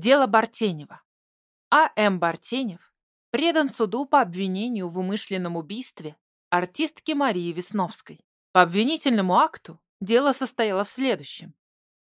Дело Бартенева. А. М. Бартенев предан суду по обвинению в умышленном убийстве артистки Марии Весновской. По обвинительному акту дело состояло в следующем.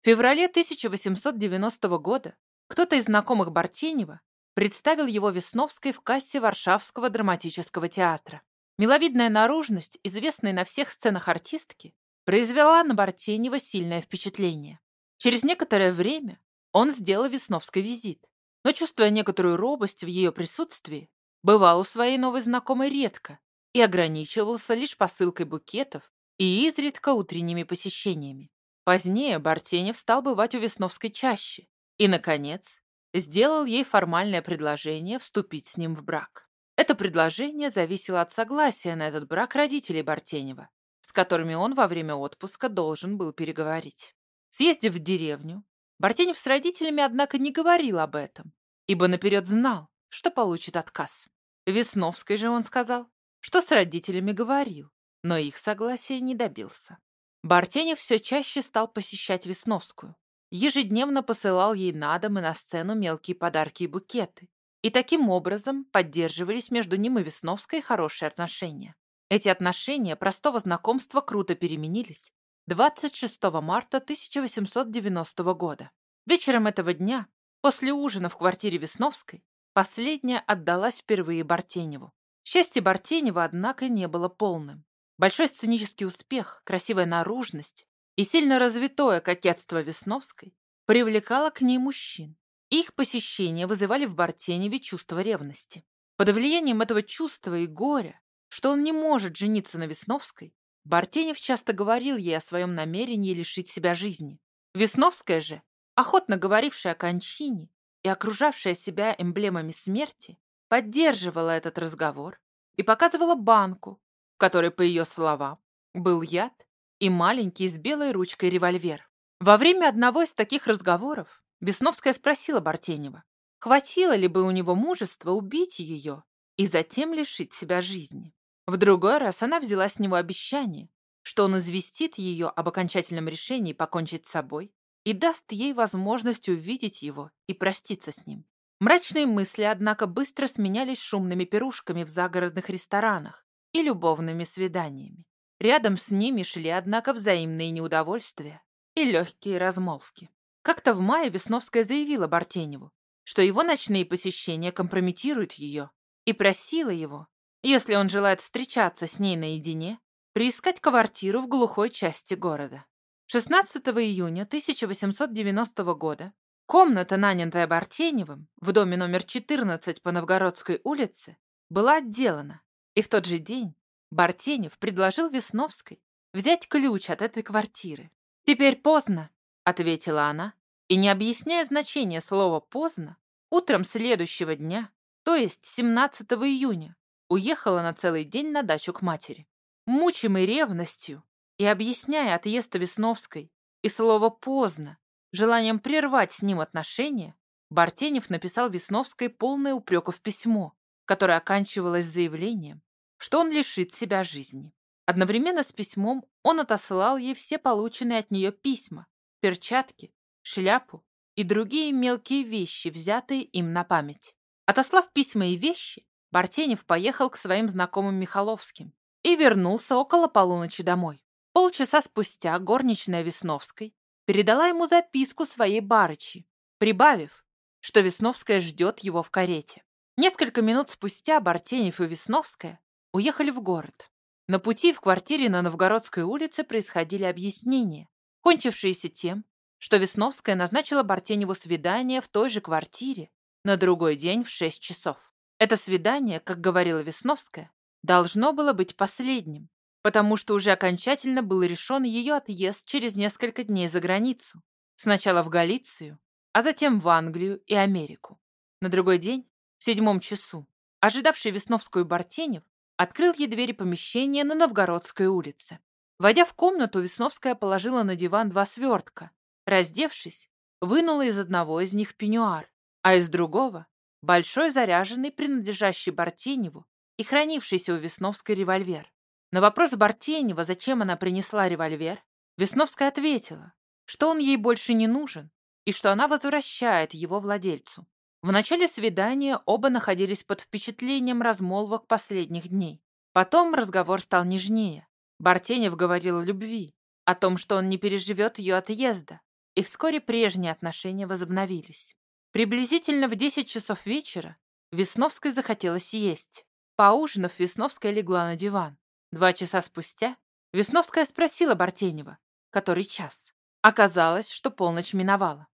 В феврале 1890 года кто-то из знакомых Бартенева представил его Весновской в кассе Варшавского драматического театра. Миловидная наружность, известная на всех сценах артистки, произвела на Бартенева сильное впечатление. Через некоторое время он сделал Весновской визит, но, чувствуя некоторую робость в ее присутствии, бывал у своей новой знакомой редко и ограничивался лишь посылкой букетов и изредка утренними посещениями. Позднее Бартенев стал бывать у Весновской чаще и, наконец, сделал ей формальное предложение вступить с ним в брак. Это предложение зависело от согласия на этот брак родителей Бартенева, с которыми он во время отпуска должен был переговорить. Съездив в деревню, Бартенев с родителями, однако, не говорил об этом, ибо наперед знал, что получит отказ. Весновской же он сказал, что с родителями говорил, но их согласия не добился. Бартенев все чаще стал посещать Весновскую. Ежедневно посылал ей на дом и на сцену мелкие подарки и букеты. И таким образом поддерживались между ним и Весновской хорошие отношения. Эти отношения простого знакомства круто переменились 26 марта 1890 года. Вечером этого дня, после ужина в квартире Весновской, последняя отдалась впервые Бартеневу. Счастье Бартенева, однако, не было полным. Большой сценический успех, красивая наружность и сильно развитое кокетство Весновской привлекало к ней мужчин. Их посещения вызывали в Бартеневе чувство ревности. Под влиянием этого чувства и горя, что он не может жениться на Весновской, Бартенев часто говорил ей о своем намерении лишить себя жизни. Весновская же, охотно говорившая о кончине и окружавшая себя эмблемами смерти, поддерживала этот разговор и показывала банку, в которой, по ее словам, был яд и маленький с белой ручкой револьвер. Во время одного из таких разговоров Весновская спросила Бартенева, хватило ли бы у него мужества убить ее и затем лишить себя жизни. В другой раз она взяла с него обещание, что он известит ее об окончательном решении покончить с собой и даст ей возможность увидеть его и проститься с ним. Мрачные мысли, однако, быстро сменялись шумными пирушками в загородных ресторанах и любовными свиданиями. Рядом с ними шли, однако, взаимные неудовольствия и легкие размолвки. Как-то в мае Весновская заявила Бартеневу, что его ночные посещения компрометируют ее, и просила его если он желает встречаться с ней наедине, приискать квартиру в глухой части города. 16 июня 1890 года комната, нанятая Бартеневым в доме номер 14 по Новгородской улице, была отделана, и в тот же день Бартенев предложил Весновской взять ключ от этой квартиры. «Теперь поздно», — ответила она, и, не объясняя значения слова «поздно», утром следующего дня, то есть 17 июня, уехала на целый день на дачу к матери. Мучимый ревностью и объясняя отъезд Весновской и слово «поздно», желанием прервать с ним отношения, Бартенев написал Весновской полное упреков письмо, которое оканчивалось заявлением, что он лишит себя жизни. Одновременно с письмом он отослал ей все полученные от нее письма, перчатки, шляпу и другие мелкие вещи, взятые им на память. Отослав письма и вещи, Бартенев поехал к своим знакомым Михаловским и вернулся около полуночи домой. Полчаса спустя горничная Весновской передала ему записку своей барычи, прибавив, что Весновская ждет его в карете. Несколько минут спустя Бартенев и Весновская уехали в город. На пути в квартире на Новгородской улице происходили объяснения, кончившиеся тем, что Весновская назначила Бартеневу свидание в той же квартире на другой день в 6 часов. Это свидание, как говорила Весновская, должно было быть последним, потому что уже окончательно был решен ее отъезд через несколько дней за границу. Сначала в Галицию, а затем в Англию и Америку. На другой день, в седьмом часу, ожидавший Весновскую Бартенев открыл ей двери помещения на Новгородской улице. Войдя в комнату, Весновская положила на диван два свертка. Раздевшись, вынула из одного из них пеньюар, а из другого Большой заряженный, принадлежащий Бартеневу и хранившийся у Весновской револьвер. На вопрос Бартенева, зачем она принесла револьвер, Весновская ответила, что он ей больше не нужен, и что она возвращает его владельцу. В начале свидания оба находились под впечатлением размолвок последних дней. Потом разговор стал нежнее. Бартенев говорил о любви, о том, что он не переживет ее отъезда, и вскоре прежние отношения возобновились. Приблизительно в 10 часов вечера Весновской захотелось есть. Поужинав, Весновская легла на диван. Два часа спустя Весновская спросила Бартенева, который час. Оказалось, что полночь миновала.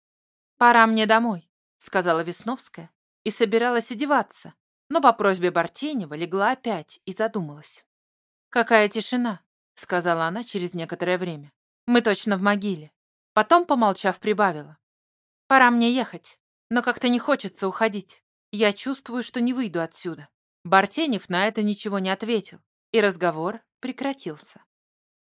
«Пора мне домой», — сказала Весновская и собиралась одеваться, но по просьбе Бартенева легла опять и задумалась. «Какая тишина», — сказала она через некоторое время. «Мы точно в могиле». Потом, помолчав, прибавила. «Пора мне ехать, но как-то не хочется уходить. Я чувствую, что не выйду отсюда». Бартенев на это ничего не ответил, и разговор прекратился.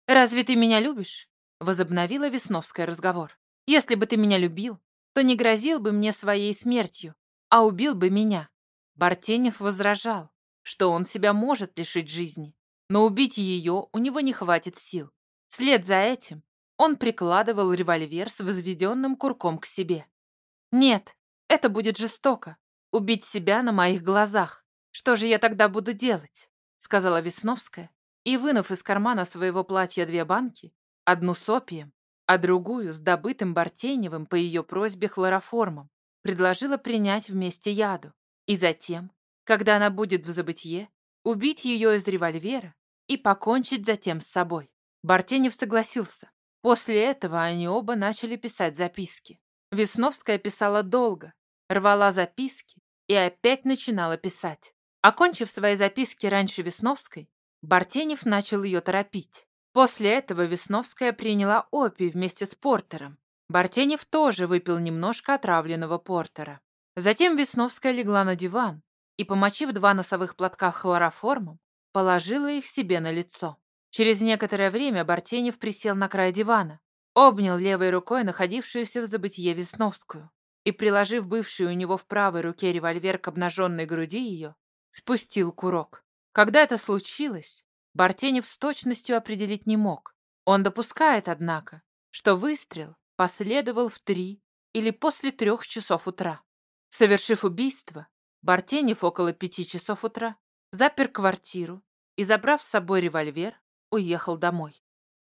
«Разве ты меня любишь?» — возобновила Весновская разговор. «Если бы ты меня любил, то не грозил бы мне своей смертью, а убил бы меня». Бартенев возражал, что он себя может лишить жизни, но убить ее у него не хватит сил. Вслед за этим он прикладывал револьвер с возведенным курком к себе. «Нет, это будет жестоко. Убить себя на моих глазах. Что же я тогда буду делать?» — сказала Весновская, и, вынув из кармана своего платья две банки, одну с опием, а другую с добытым Бартеневым по ее просьбе хлороформом, предложила принять вместе яду, и затем, когда она будет в забытье, убить ее из револьвера и покончить затем с собой. Бартенев согласился. После этого они оба начали писать записки. Весновская писала долго, рвала записки и опять начинала писать. Окончив свои записки раньше Весновской, Бартенев начал ее торопить. После этого Весновская приняла опий вместе с Портером. Бартенев тоже выпил немножко отравленного Портера. Затем Весновская легла на диван и, помочив два носовых платка хлороформом, положила их себе на лицо. Через некоторое время Бартенев присел на край дивана, обнял левой рукой находившуюся в забытье Весновскую и, приложив бывший у него в правой руке револьвер к обнаженной груди ее, спустил курок. Когда это случилось, Бартенев с точностью определить не мог. Он допускает, однако, что выстрел последовал в три или после трех часов утра. Совершив убийство, Бартенев около пяти часов утра запер квартиру и, забрав с собой револьвер, уехал домой.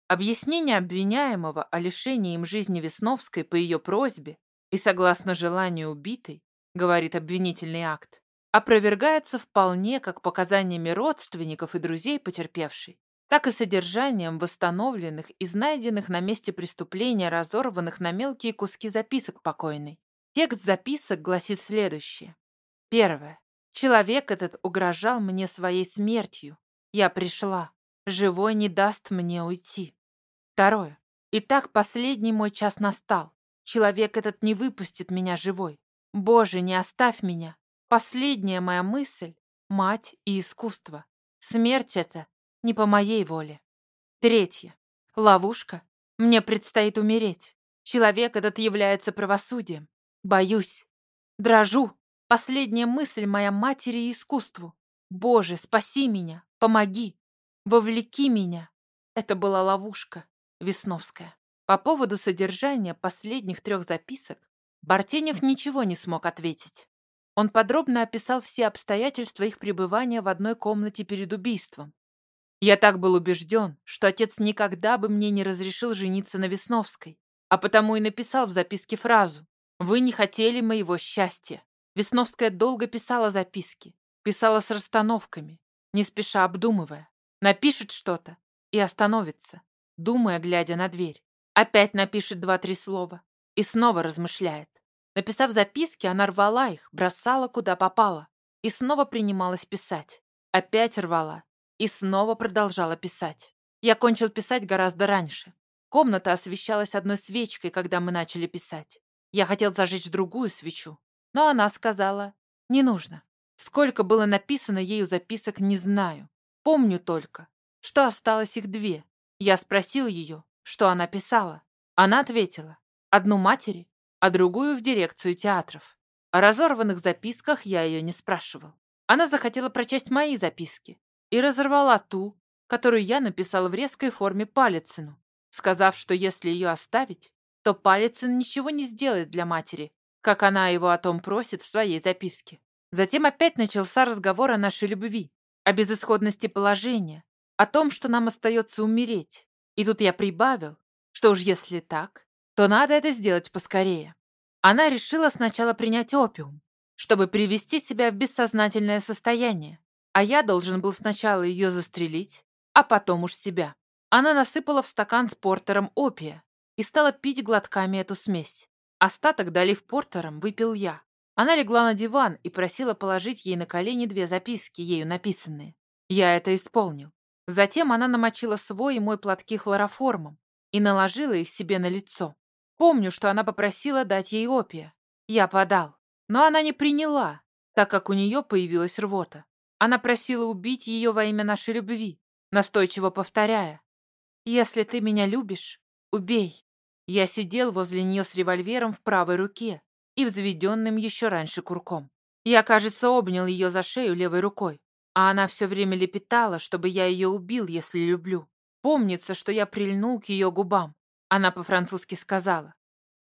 Объяснение обвиняемого о лишении им жизни Весновской по ее просьбе и согласно желанию убитой, говорит обвинительный акт, опровергается вполне как показаниями родственников и друзей потерпевшей, так и содержанием восстановленных и найденных на месте преступления разорванных на мелкие куски записок покойной. Текст записок гласит следующее. Первое. Человек этот угрожал мне своей смертью. Я пришла. Живой не даст мне уйти. Второе. Итак, последний мой час настал. Человек этот не выпустит меня живой. Боже, не оставь меня. Последняя моя мысль — мать и искусство. Смерть это не по моей воле. Третье. Ловушка. Мне предстоит умереть. Человек этот является правосудием. Боюсь. Дрожу. Последняя мысль моя матери и искусству. Боже, спаси меня, помоги, вовлеки меня. Это была ловушка Весновская. По поводу содержания последних трех записок Бартенев ничего не смог ответить. Он подробно описал все обстоятельства их пребывания в одной комнате перед убийством. Я так был убежден, что отец никогда бы мне не разрешил жениться на Весновской, а потому и написал в записке фразу «Вы не хотели моего счастья». Весновская долго писала записки, писала с расстановками, не спеша обдумывая. Напишет что-то и остановится, думая, глядя на дверь. Опять напишет два-три слова и снова размышляет. Написав записки, она рвала их, бросала куда попало и снова принималась писать. Опять рвала и снова продолжала писать. Я кончил писать гораздо раньше. Комната освещалась одной свечкой, когда мы начали писать. Я хотел зажечь другую свечу, но она сказала, не нужно. Сколько было написано ею записок, не знаю. Помню только, что осталось их две. Я спросил ее, что она писала. Она ответила, одну матери, а другую в дирекцию театров. О разорванных записках я ее не спрашивал. Она захотела прочесть мои записки и разорвала ту, которую я написал в резкой форме Палицыну, сказав, что если ее оставить, то Палицын ничего не сделает для матери, как она его о том просит в своей записке. Затем опять начался разговор о нашей любви, о безысходности положения, о том, что нам остается умереть. И тут я прибавил, что уж если так, то надо это сделать поскорее. Она решила сначала принять опиум, чтобы привести себя в бессознательное состояние, а я должен был сначала ее застрелить, а потом уж себя. Она насыпала в стакан с портером опия и стала пить глотками эту смесь. Остаток, долив портером, выпил я. Она легла на диван и просила положить ей на колени две записки, ею написанные. Я это исполнил. Затем она намочила свой и мой платки хлороформом и наложила их себе на лицо. Помню, что она попросила дать ей опия. Я подал. Но она не приняла, так как у нее появилась рвота. Она просила убить ее во имя нашей любви, настойчиво повторяя. «Если ты меня любишь, убей». Я сидел возле нее с револьвером в правой руке и взведенным еще раньше курком. Я, кажется, обнял ее за шею левой рукой, а она все время лепетала, чтобы я ее убил, если люблю. Помнится, что я прильнул к ее губам. Она по-французски сказала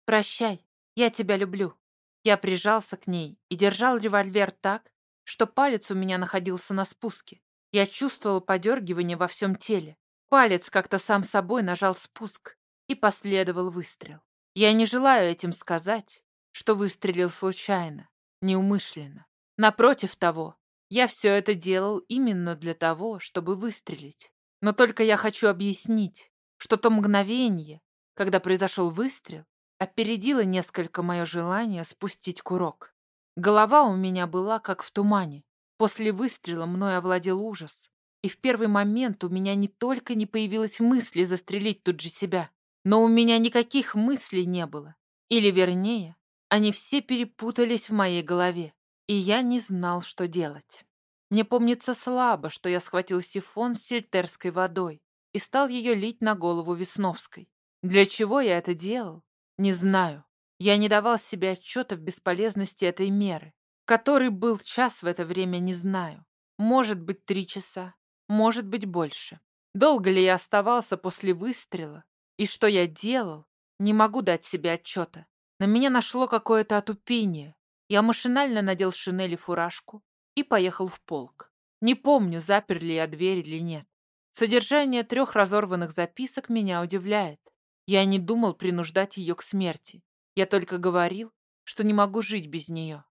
«Прощай, я тебя люблю». Я прижался к ней и держал револьвер так, что палец у меня находился на спуске. Я чувствовал подергивание во всем теле. Палец как-то сам собой нажал спуск, и последовал выстрел. Я не желаю этим сказать, что выстрелил случайно, неумышленно. Напротив того, я все это делал именно для того, чтобы выстрелить. Но только я хочу объяснить, что то мгновение, когда произошел выстрел, опередило несколько мое желание спустить курок. Голова у меня была как в тумане. После выстрела мной овладел ужас. И в первый момент у меня не только не появилось мысли застрелить тут же себя, но у меня никаких мыслей не было. Или, вернее, они все перепутались в моей голове, и я не знал, что делать. Мне помнится слабо, что я схватил сифон с сельтерской водой и стал ее лить на голову Весновской. Для чего я это делал? Не знаю. Я не давал себе отчета в бесполезности этой меры. Который был час в это время, не знаю. Может быть, три часа, может быть, больше. Долго ли я оставался после выстрела? И что я делал? Не могу дать себе отчета. На меня нашло какое-то отупение. Я машинально надел шинель и фуражку и поехал в полк. Не помню, заперли я дверь или нет. Содержание трех разорванных записок меня удивляет. Я не думал принуждать ее к смерти. Я только говорил, что не могу жить без нее.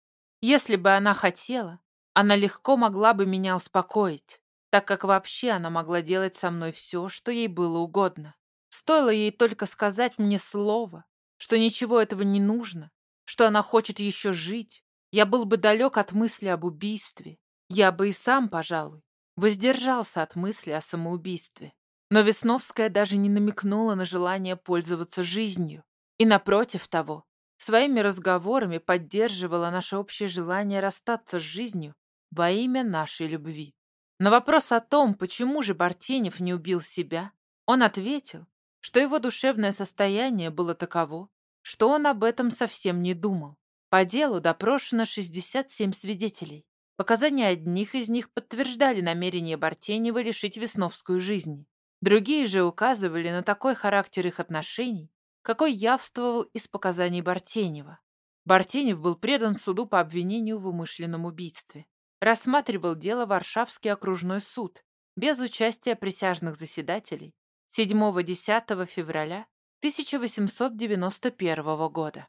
Если бы она хотела, она легко могла бы меня успокоить, так как вообще она могла делать со мной все, что ей было угодно. Стоило ей только сказать мне слово, что ничего этого не нужно, что она хочет еще жить, я был бы далек от мысли об убийстве. Я бы и сам, пожалуй, воздержался от мысли о самоубийстве. Но Весновская даже не намекнула на желание пользоваться жизнью. И напротив того, своими разговорами поддерживала наше общее желание расстаться с жизнью во имя нашей любви. На вопрос о том, почему же Бартенев не убил себя, он ответил, что его душевное состояние было таково, что он об этом совсем не думал. По делу допрошено 67 свидетелей. Показания одних из них подтверждали намерение Бартенева лишить Весновскую жизни. Другие же указывали на такой характер их отношений, какой явствовал из показаний Бартенева. Бартенев был предан суду по обвинению в умышленном убийстве. Рассматривал дело Варшавский окружной суд без участия присяжных заседателей 7-10 февраля 1891 года.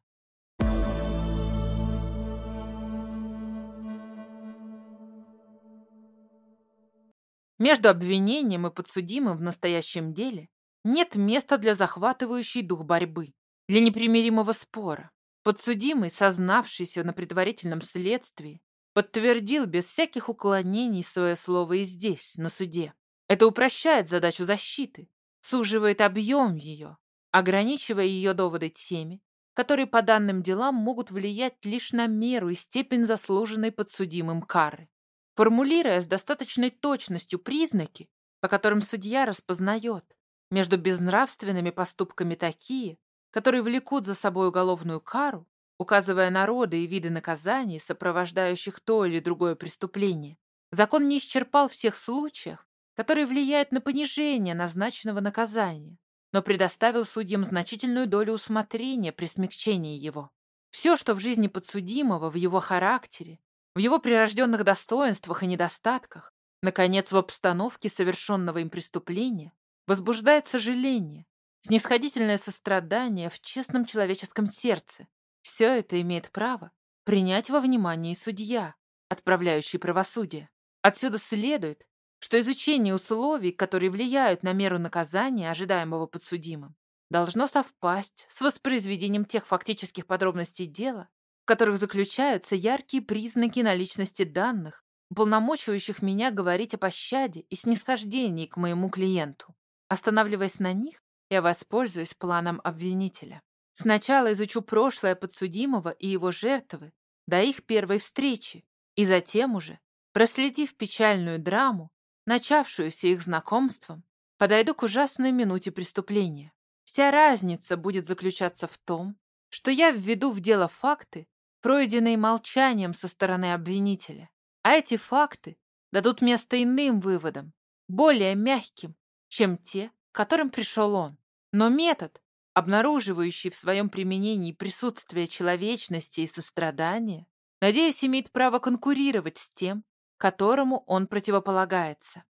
Между обвинением и подсудимым в настоящем деле нет места для захватывающей дух борьбы, для непримиримого спора. Подсудимый, сознавшийся на предварительном следствии, подтвердил без всяких уклонений свое слово и здесь, на суде. Это упрощает задачу защиты, суживает объем ее, ограничивая ее доводы теми, которые по данным делам могут влиять лишь на меру и степень заслуженной подсудимым кары. Формулируя с достаточной точностью признаки, по которым судья распознает, между безнравственными поступками такие, которые влекут за собой уголовную кару, указывая народы и виды наказаний, сопровождающих то или другое преступление. Закон не исчерпал всех случаев, которые влияют на понижение назначенного наказания. Но предоставил судьям значительную долю усмотрения при смягчении его. Все, что в жизни подсудимого, в его характере, в его прирожденных достоинствах и недостатках, наконец, в обстановке совершенного им преступления, возбуждает сожаление, снисходительное сострадание в честном человеческом сердце. Все это имеет право принять во внимание судья, отправляющий правосудие. Отсюда следует, что изучение условий, которые влияют на меру наказания, ожидаемого подсудимым, должно совпасть с воспроизведением тех фактических подробностей дела, в которых заключаются яркие признаки наличности данных, уполномочивающих меня говорить о пощаде и снисхождении к моему клиенту. Останавливаясь на них, я воспользуюсь планом обвинителя. Сначала изучу прошлое подсудимого и его жертвы до их первой встречи, и затем уже, проследив печальную драму, начавшуюся их знакомством, подойду к ужасной минуте преступления. Вся разница будет заключаться в том, что я введу в дело факты, пройденные молчанием со стороны обвинителя. А эти факты дадут место иным выводам, более мягким, чем те, к которым пришел он. Но метод, обнаруживающий в своем применении присутствие человечности и сострадания, надеюсь, имеет право конкурировать с тем, которому он противополагается.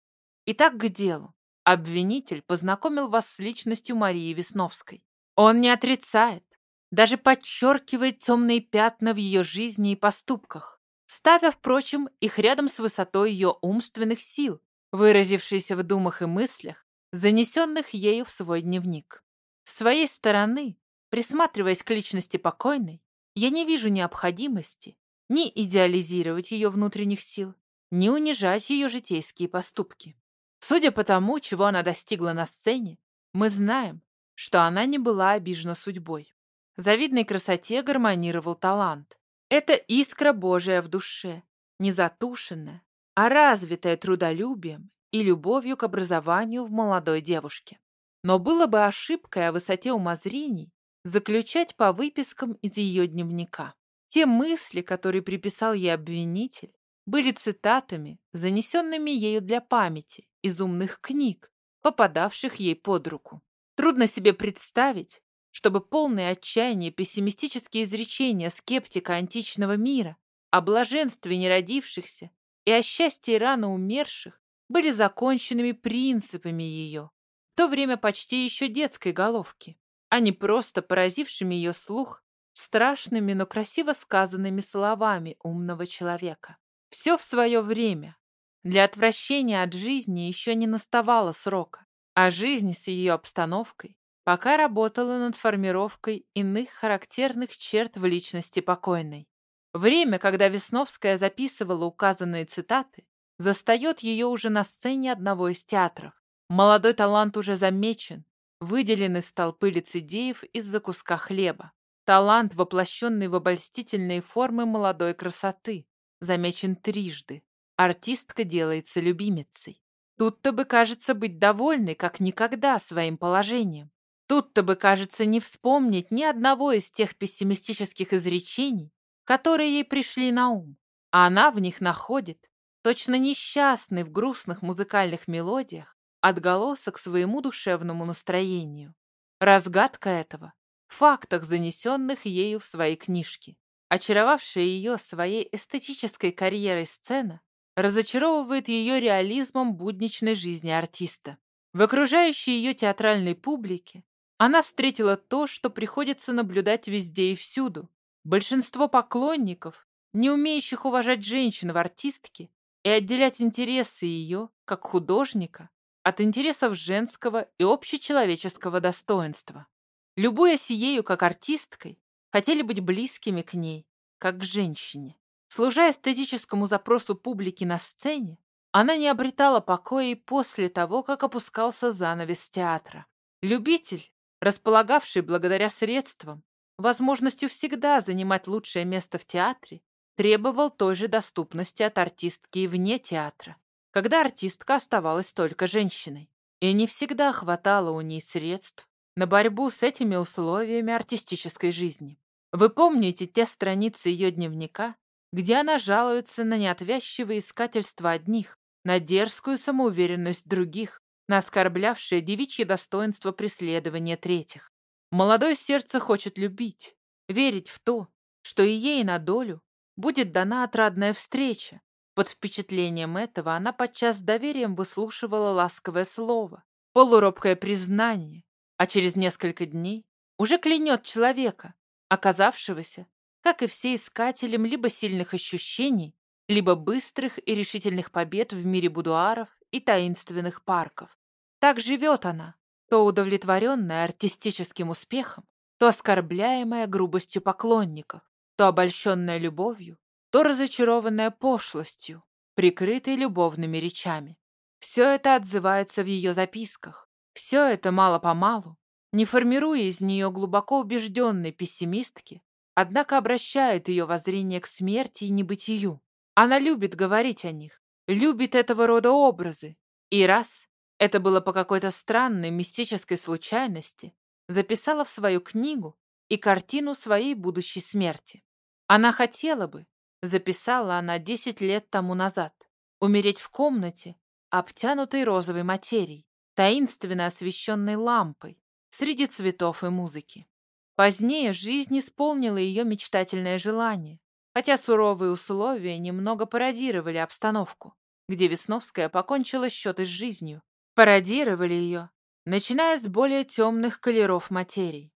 Итак, к делу. Обвинитель познакомил вас с личностью Марии Весновской. Он не отрицает, даже подчеркивает темные пятна в ее жизни и поступках, ставя, впрочем, их рядом с высотой ее умственных сил, выразившейся в думах и мыслях, занесенных ею в свой дневник. С своей стороны, присматриваясь к личности покойной, я не вижу необходимости ни идеализировать ее внутренних сил, не унижать ее житейские поступки. Судя по тому, чего она достигла на сцене, мы знаем, что она не была обижена судьбой. Завидной красоте гармонировал талант. Это искра Божия в душе, не затушенная, а развитая трудолюбием и любовью к образованию в молодой девушке. Но было бы ошибкой о высоте умозрений заключать по выпискам из ее дневника. Те мысли, которые приписал ей обвинитель, были цитатами, занесенными ею для памяти из умных книг, попадавших ей под руку. Трудно себе представить, чтобы полные отчаяния пессимистические изречения скептика античного мира о блаженстве неродившихся и о счастье рано умерших были законченными принципами ее, в то время почти еще детской головки, а не просто поразившими ее слух страшными, но красиво сказанными словами умного человека. Все в свое время. Для отвращения от жизни еще не наставало срока, а жизнь с ее обстановкой пока работала над формировкой иных характерных черт в личности покойной. Время, когда Весновская записывала указанные цитаты, застает ее уже на сцене одного из театров. Молодой талант уже замечен, выделен из толпы лицедеев из-за куска хлеба. Талант, воплощенный в обольстительные формы молодой красоты, замечен трижды. Артистка делается любимицей. Тут-то бы, кажется, быть довольной, как никогда, своим положением. Тут-то бы, кажется, не вспомнить ни одного из тех пессимистических изречений, которые ей пришли на ум. А она в них находит, точно несчастный в грустных музыкальных мелодиях, отголосок своему душевному настроению. Разгадка этого в фактах, занесенных ею в свои книжки. Очаровавшая ее своей эстетической карьерой сцена разочаровывает ее реализмом будничной жизни артиста. В окружающей ее театральной публике она встретила то, что приходится наблюдать везде и всюду. Большинство поклонников, не умеющих уважать женщин в артистке и отделять интересы ее, как художника, от интересов женского и общечеловеческого достоинства. Любуясь ею как артисткой, хотели быть близкими к ней, как к женщине. Служа эстетическому запросу публики на сцене, она не обретала покоя и после того, как опускался занавес театра. Любитель, располагавший благодаря средствам, возможностью всегда занимать лучшее место в театре, требовал той же доступности от артистки и вне театра, когда артистка оставалась только женщиной. И не всегда хватало у ней средств на борьбу с этими условиями артистической жизни. Вы помните те страницы ее дневника, где она жалуется на неотвязчивое искательство одних, на дерзкую самоуверенность других, на оскорблявшее девичье достоинство преследования третьих. Молодое сердце хочет любить, верить в то, что и ей на долю будет дана отрадная встреча. Под впечатлением этого она подчас с доверием выслушивала ласковое слово, полуробкое признание, а через несколько дней уже клянет человека, оказавшегося, как и все искателем либо сильных ощущений, либо быстрых и решительных побед в мире будуаров и таинственных парков. Так живет она, то удовлетворенная артистическим успехом, то оскорбляемая грубостью поклонников, то обольщенная любовью, то разочарованная пошлостью, прикрытой любовными речами. Все это отзывается в ее записках. Все это мало-помалу, не формируя из нее глубоко убежденной пессимистки, однако обращает ее воззрение к смерти и небытию. Она любит говорить о них, любит этого рода образы. И раз, это было по какой-то странной мистической случайности, записала в свою книгу и картину своей будущей смерти. Она хотела бы, записала она десять лет тому назад, умереть в комнате, обтянутой розовой материей, таинственно освещенной лампой, среди цветов и музыки. Позднее жизнь исполнила ее мечтательное желание, хотя суровые условия немного пародировали обстановку, где Весновская покончила счеты с жизнью. Пародировали ее, начиная с более темных колеров материй.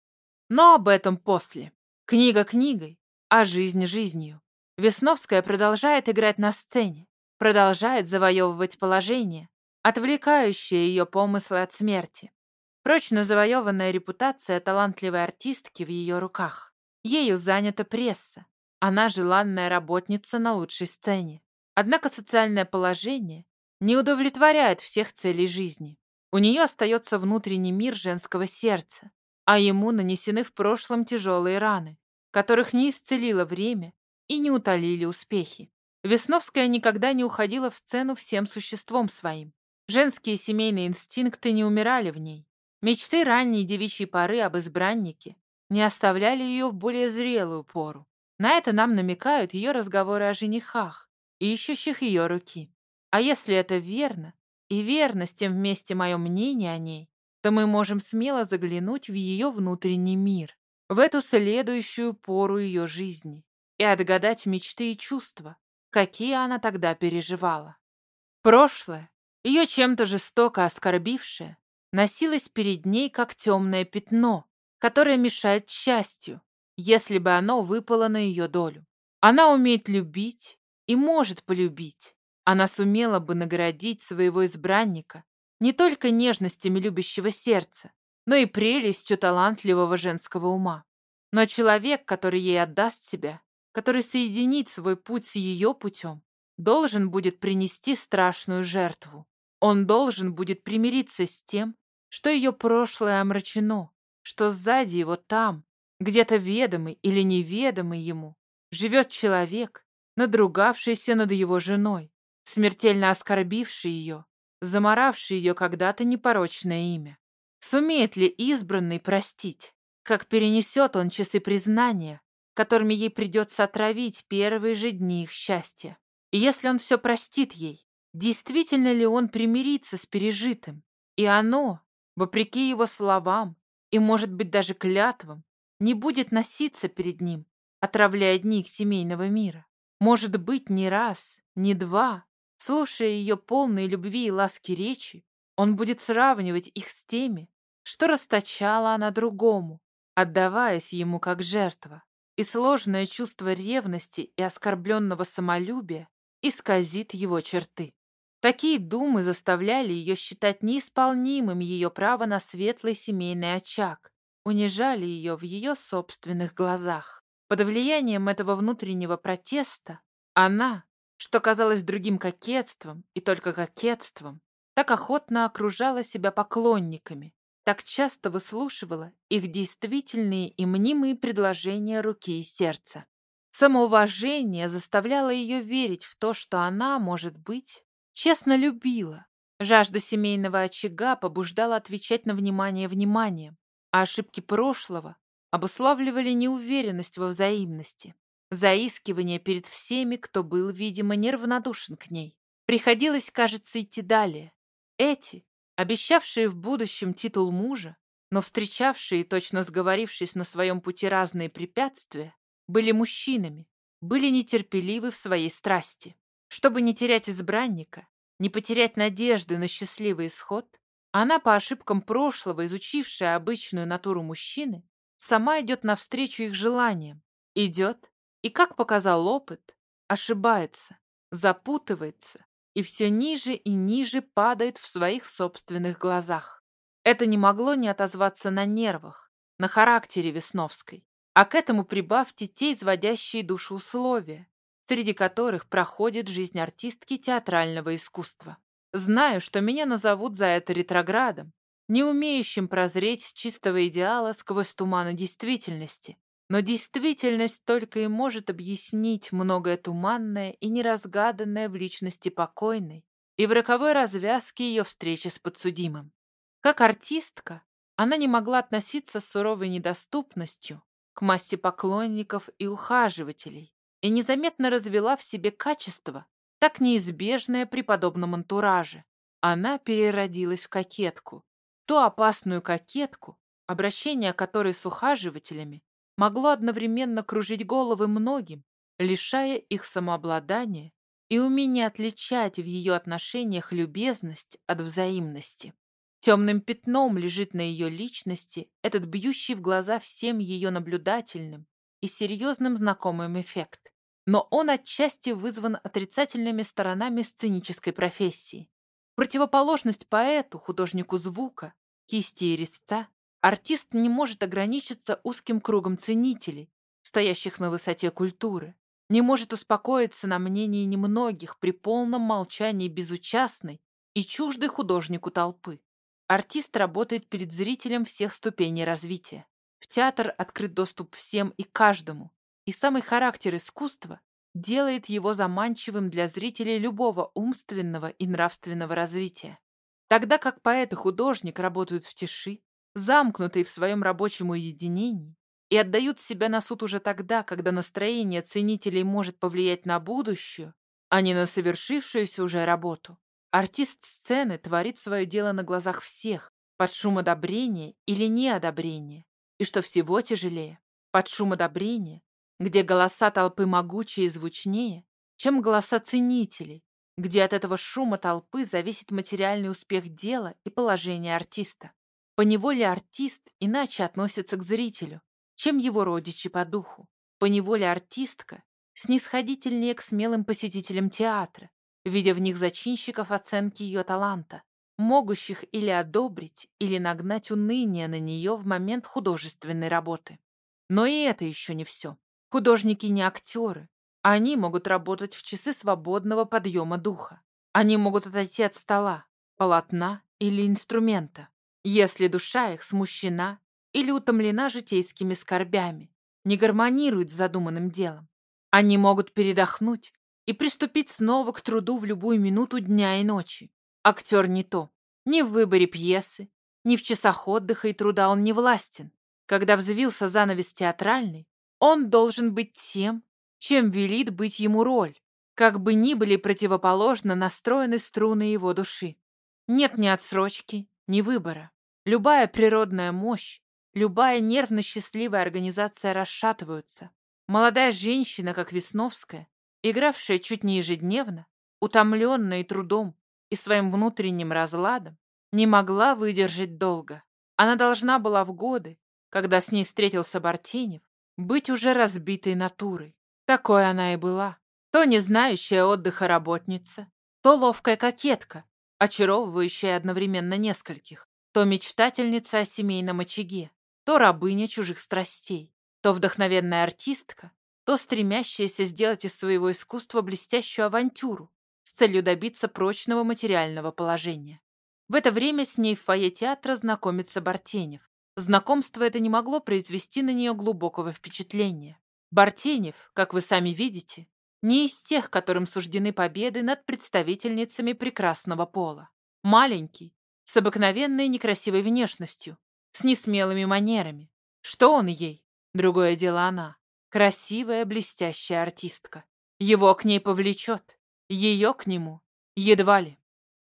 Но об этом после. Книга книгой, а жизнь жизнью. Весновская продолжает играть на сцене, продолжает завоевывать положение, отвлекающее ее помыслы от смерти. Прочно завоеванная репутация талантливой артистки в ее руках. Ею занята пресса. Она желанная работница на лучшей сцене. Однако социальное положение не удовлетворяет всех целей жизни. У нее остается внутренний мир женского сердца, а ему нанесены в прошлом тяжелые раны, которых не исцелило время и не утолили успехи. Весновская никогда не уходила в сцену всем существом своим. Женские семейные инстинкты не умирали в ней. Мечты ранней девичьей поры об избраннике не оставляли ее в более зрелую пору. На это нам намекают ее разговоры о женихах, ищущих ее руки. А если это верно, и верно с тем вместе мое мнение о ней, то мы можем смело заглянуть в ее внутренний мир в эту следующую пору ее жизни и отгадать мечты и чувства, какие она тогда переживала. Прошлое, ее чем-то жестоко оскорбившее, носилось перед ней как темное пятно, которое мешает счастью, если бы оно выпало на ее долю. Она умеет любить и может полюбить. Она сумела бы наградить своего избранника не только нежностями любящего сердца, но и прелестью талантливого женского ума. Но человек, который ей отдаст себя, который соединит свой путь с ее путем, должен будет принести страшную жертву. Он должен будет примириться с тем, что ее прошлое омрачено, что сзади его там, где-то ведомый или неведомый ему, живет человек, надругавшийся над его женой, смертельно оскорбивший ее, заморавший ее когда-то непорочное имя. Сумеет ли избранный простить? Как перенесет он часы признания, которыми ей придется отравить первые же дни их счастья? И если он все простит ей, действительно ли он примирится с пережитым? И оно, вопреки его словам и, может быть, даже клятвам, не будет носиться перед ним, отравляя дни их семейного мира. Может быть, не раз, не два, слушая ее полные любви и ласки речи, он будет сравнивать их с теми, что расточала она другому, отдаваясь ему как жертва, и сложное чувство ревности и оскорбленного самолюбия исказит его черты. Такие думы заставляли ее считать неисполнимым ее право на светлый семейный очаг, унижали ее в ее собственных глазах. Под влиянием этого внутреннего протеста она, что казалось другим кокетством и только кокетством, так охотно окружала себя поклонниками, так часто выслушивала их действительные и мнимые предложения руки и сердца. Самоуважение заставляло ее верить в то, что она, может быть, честно любила. Жажда семейного очага побуждала отвечать на внимание вниманием, а ошибки прошлого обуславливали неуверенность во взаимности, заискивание перед всеми, кто был, видимо, неравнодушен к ней. Приходилось, кажется, идти далее. Эти, обещавшие в будущем титул мужа, но встречавшие, точно сговорившись на своем пути разные препятствия, были мужчинами, были нетерпеливы в своей страсти. Чтобы не терять избранника, не потерять надежды на счастливый исход, она по ошибкам прошлого, изучившая обычную натуру мужчины, сама идет навстречу их желаниям, идет и, как показал опыт, ошибается, запутывается и все ниже и ниже падает в своих собственных глазах. Это не могло не отозваться на нервах, на характере Весновской. А к этому прибавьте те изводящие душу условия, среди которых проходит жизнь артистки театрального искусства. Знаю, что меня назовут за это ретроградом, не умеющим прозреть чистого идеала сквозь туманы действительности. Но действительность только и может объяснить многое туманное и неразгаданное в личности покойной и в роковой развязке ее встречи с подсудимым. Как артистка, она не могла относиться с суровой недоступностью к массе поклонников и ухаживателей и незаметно развела в себе качество, так неизбежное при подобном антураже. Она переродилась в кокетку, ту опасную кокетку, обращение которой с ухаживателями могло одновременно кружить головы многим, лишая их самообладания и умения отличать в ее отношениях любезность от взаимности. Темным пятном лежит на ее личности этот бьющий в глаза всем ее наблюдательным и серьезным знакомым эффект. Но он отчасти вызван отрицательными сторонами сценической профессии. Противоположность поэту, художнику звука, кисти и резца, артист не может ограничиться узким кругом ценителей, стоящих на высоте культуры, не может успокоиться на мнении немногих при полном молчании безучастной и чуждой художнику толпы. Артист работает перед зрителем всех ступеней развития. В театр открыт доступ всем и каждому, и самый характер искусства делает его заманчивым для зрителей любого умственного и нравственного развития. Тогда как поэт и художник работают в тиши, замкнутые в своем рабочем уединении, и отдают себя на суд уже тогда, когда настроение ценителей может повлиять на будущее, а не на совершившуюся уже работу. Артист сцены творит свое дело на глазах всех, под шум одобрения или неодобрения. И что всего тяжелее, под шум одобрения, где голоса толпы могучее и звучнее, чем голоса ценителей, где от этого шума толпы зависит материальный успех дела и положение артиста. Поневоле артист иначе относится к зрителю, чем его родичи по духу. Поневоле артистка снисходительнее к смелым посетителям театра, видя в них зачинщиков оценки ее таланта, могущих или одобрить, или нагнать уныние на нее в момент художественной работы. Но и это еще не все. Художники не актеры. Они могут работать в часы свободного подъема духа. Они могут отойти от стола, полотна или инструмента, если душа их смущена или утомлена житейскими скорбями, не гармонирует с задуманным делом. Они могут передохнуть и приступить снова к труду в любую минуту дня и ночи. Актер не то. Ни в выборе пьесы, ни в часах отдыха и труда он не властен. Когда взвился занавес театральный, он должен быть тем, чем велит быть ему роль, как бы ни были противоположно настроены струны его души. Нет ни отсрочки, ни выбора. Любая природная мощь, любая нервно-счастливая организация расшатываются. Молодая женщина, как Весновская, игравшая чуть не ежедневно, утомленная и трудом, и своим внутренним разладом, не могла выдержать долго. Она должна была в годы, когда с ней встретился Бартенев, быть уже разбитой натурой. Такой она и была. То не знающая отдыха работница, то ловкая кокетка, очаровывающая одновременно нескольких, то мечтательница о семейном очаге, то рабыня чужих страстей, то вдохновенная артистка, то стремящаяся сделать из своего искусства блестящую авантюру с целью добиться прочного материального положения. В это время с ней в фойе театра знакомится Бартенев. Знакомство это не могло произвести на нее глубокого впечатления. Бартенев, как вы сами видите, не из тех, которым суждены победы над представительницами прекрасного пола. Маленький, с обыкновенной некрасивой внешностью, с несмелыми манерами. Что он ей? Другое дело она. Красивая, блестящая артистка. Его к ней повлечет. Ее к нему. Едва ли.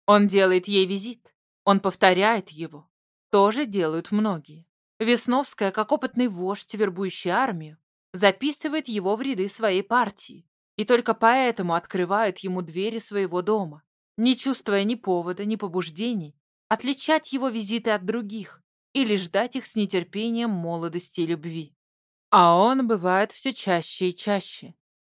Он делает ей визит. Он повторяет его. Тоже делают многие. Весновская, как опытный вождь, вербующий армию, записывает его в ряды своей партии и только поэтому открывает ему двери своего дома, не чувствуя ни повода, ни побуждений, отличать его визиты от других или ждать их с нетерпением молодости и любви. А он бывает все чаще и чаще.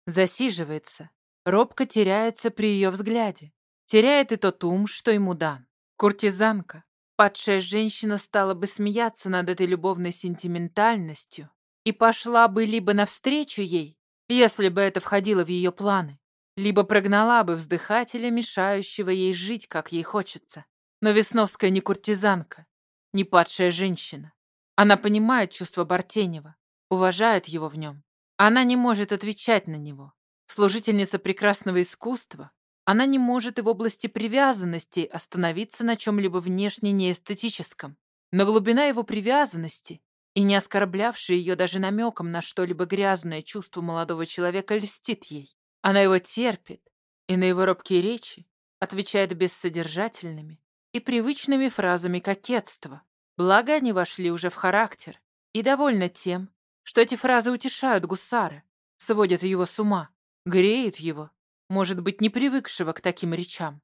Засиживается, робко теряется при ее взгляде, теряет и тот ум, что ему дан. Куртизанка, падшая женщина стала бы смеяться над этой любовной сентиментальностью и пошла бы либо навстречу ей, если бы это входило в ее планы, либо прогнала бы вздыхателя, мешающего ей жить, как ей хочется. Но Весновская не куртизанка, не падшая женщина. Она понимает чувство Бартенева, уважает его в нем. Она не может отвечать на него. Служительница прекрасного искусства, она не может и в области привязанности остановиться на чем-либо внешне неэстетическом. Но глубина его привязанности и не оскорблявший ее даже намеком на что-либо грязное чувство молодого человека льстит ей. Она его терпит, и на его робкие речи отвечает бессодержательными и привычными фразами кокетства. Благо, они вошли уже в характер, и довольно тем, что эти фразы утешают гусара, сводят его с ума, греют его, может быть, не привыкшего к таким речам.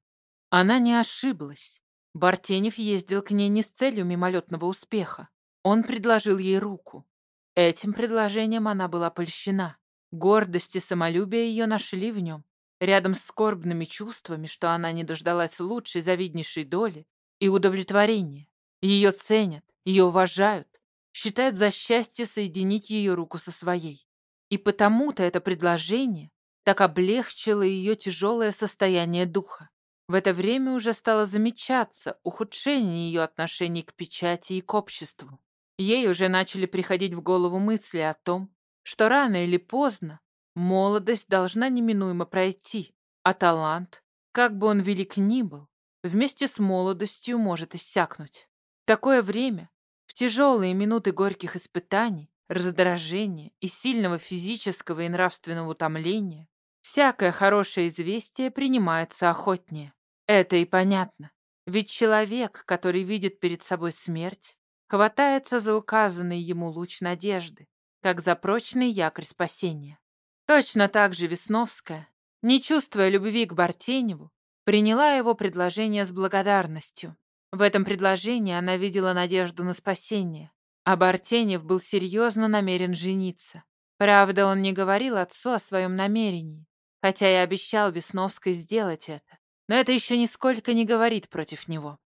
Она не ошиблась. Бартенев ездил к ней не с целью мимолетного успеха. Он предложил ей руку. Этим предложением она была польщена. Гордость и самолюбие ее нашли в нем, рядом с скорбными чувствами, что она не дождалась лучшей, завиднейшей доли и удовлетворения. Ее ценят, ее уважают, считают за счастье соединить ее руку со своей. И потому-то это предложение так облегчило ее тяжелое состояние духа. В это время уже стало замечаться ухудшение ее отношений к печати и к обществу. Ей уже начали приходить в голову мысли о том, что рано или поздно молодость должна неминуемо пройти, а талант, как бы он велик ни был, вместе с молодостью может иссякнуть. В такое время, в тяжелые минуты горьких испытаний, раздражения и сильного физического и нравственного утомления, всякое хорошее известие принимается охотнее. Это и понятно. Ведь человек, который видит перед собой смерть, хватается за указанный ему луч надежды, как за прочный якорь спасения. Точно так же Весновская, не чувствуя любви к Бартеневу, приняла его предложение с благодарностью. В этом предложении она видела надежду на спасение, а Бартенев был серьезно намерен жениться. Правда, он не говорил отцу о своем намерении, хотя и обещал Весновской сделать это. Но это еще нисколько не говорит против него.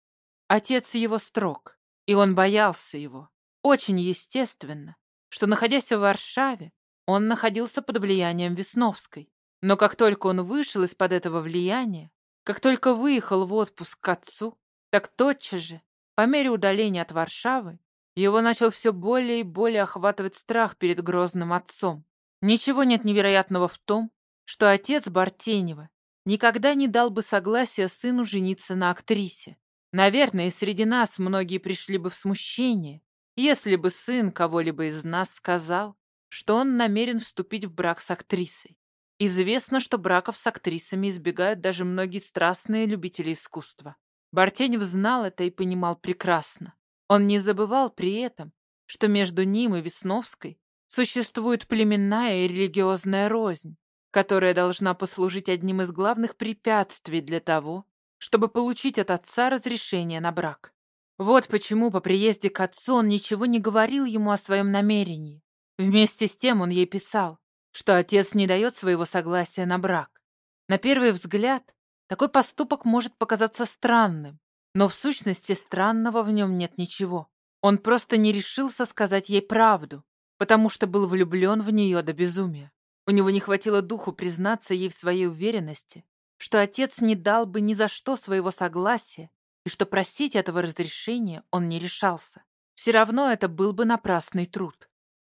Отец его строг, и он боялся его. Очень естественно, что, находясь в Варшаве, он находился под влиянием Весновской. Но как только он вышел из-под этого влияния, как только выехал в отпуск к отцу, так тотчас же, по мере удаления от Варшавы, его начал все более и более охватывать страх перед грозным отцом. Ничего нет невероятного в том, что отец Бартенева никогда не дал бы согласия сыну жениться на актрисе. Наверное, среди нас многие пришли бы в смущение, если бы сын кого-либо из нас сказал, что он намерен вступить в брак с актрисой. Известно, что браков с актрисами избегают даже многие страстные любители искусства. Бартенев знал это и понимал прекрасно. Он не забывал при этом, что между ним и Весновской существует племенная и религиозная рознь, которая должна послужить одним из главных препятствий для того, чтобы получить от отца разрешение на брак. Вот почему по приезде к отцу он ничего не говорил ему о своем намерении. Вместе с тем он ей писал, что отец не дает своего согласия на брак. На первый взгляд, такой поступок может показаться странным, но в сущности странного в нем нет ничего. Он просто не решился сказать ей правду, потому что был влюблен в нее до безумия. У него не хватило духу признаться ей в своей уверенности, что отец не дал бы ни за что своего согласия и что просить этого разрешения он не решался. Все равно это был бы напрасный труд.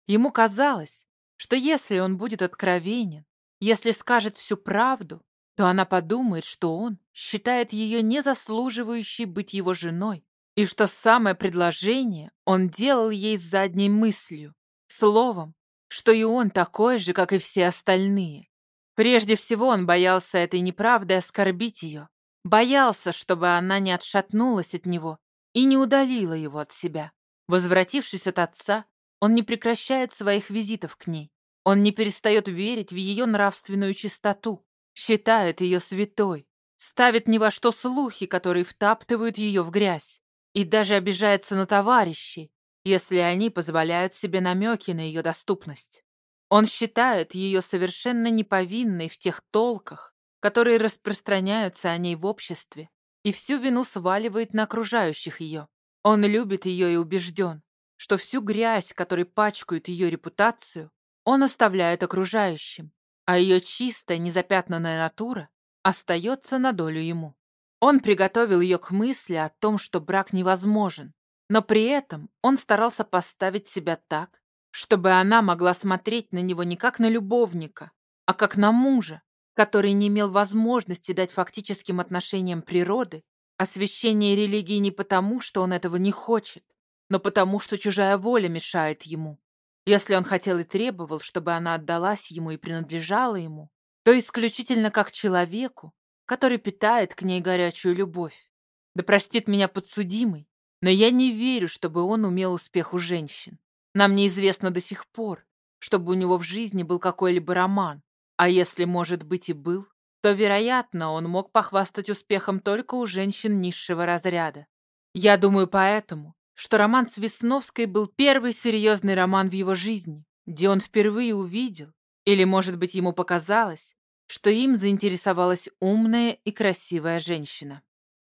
Ему казалось, что если он будет откровенен, если скажет всю правду, то она подумает, что он считает ее незаслуживающей быть его женой, и что самое предложение он делал ей с задней мыслью, словом, что и он такой же, как и все остальные. Прежде всего он боялся этой неправды оскорбить ее. Боялся, чтобы она не отшатнулась от него и не удалила его от себя. Возвратившись от отца, он не прекращает своих визитов к ней. Он не перестает верить в ее нравственную чистоту, считает ее святой, ставит ни во что слухи, которые втаптывают ее в грязь, и даже обижается на товарищей, если они позволяют себе намеки на ее доступность. Он считает ее совершенно неповинной в тех толках, которые распространяются о ней в обществе, и всю вину сваливает на окружающих ее. Он любит ее и убежден, что всю грязь, которой пачкают ее репутацию, он оставляет окружающим, а ее чистая, незапятнанная натура остается на долю ему. Он приготовил ее к мысли о том, что брак невозможен, но при этом он старался поставить себя так, чтобы она могла смотреть на него не как на любовника, а как на мужа, который не имел возможности дать фактическим отношениям природы освящение религии не потому, что он этого не хочет, но потому, что чужая воля мешает ему. Если он хотел и требовал, чтобы она отдалась ему и принадлежала ему, то исключительно как человеку, который питает к ней горячую любовь. Да простит меня подсудимый, но я не верю, чтобы он умел успех у женщин. Нам неизвестно до сих пор, чтобы у него в жизни был какой-либо роман, а если, может быть, и был, то, вероятно, он мог похвастать успехом только у женщин низшего разряда. Я думаю поэтому, что роман с Весновской был первый серьезный роман в его жизни, где он впервые увидел, или, может быть, ему показалось, что им заинтересовалась умная и красивая женщина.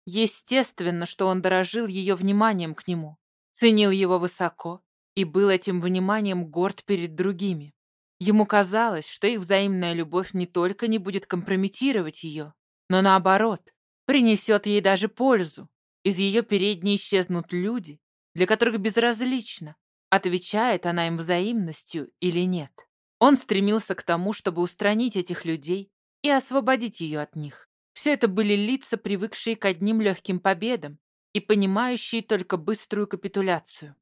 Естественно, что он дорожил ее вниманием к нему, ценил его высоко и был этим вниманием горд перед другими. Ему казалось, что их взаимная любовь не только не будет компрометировать ее, но наоборот, принесет ей даже пользу. Из ее передней исчезнут люди, для которых безразлично, отвечает она им взаимностью или нет. Он стремился к тому, чтобы устранить этих людей и освободить ее от них. Все это были лица, привыкшие к одним легким победам и понимающие только быструю капитуляцию.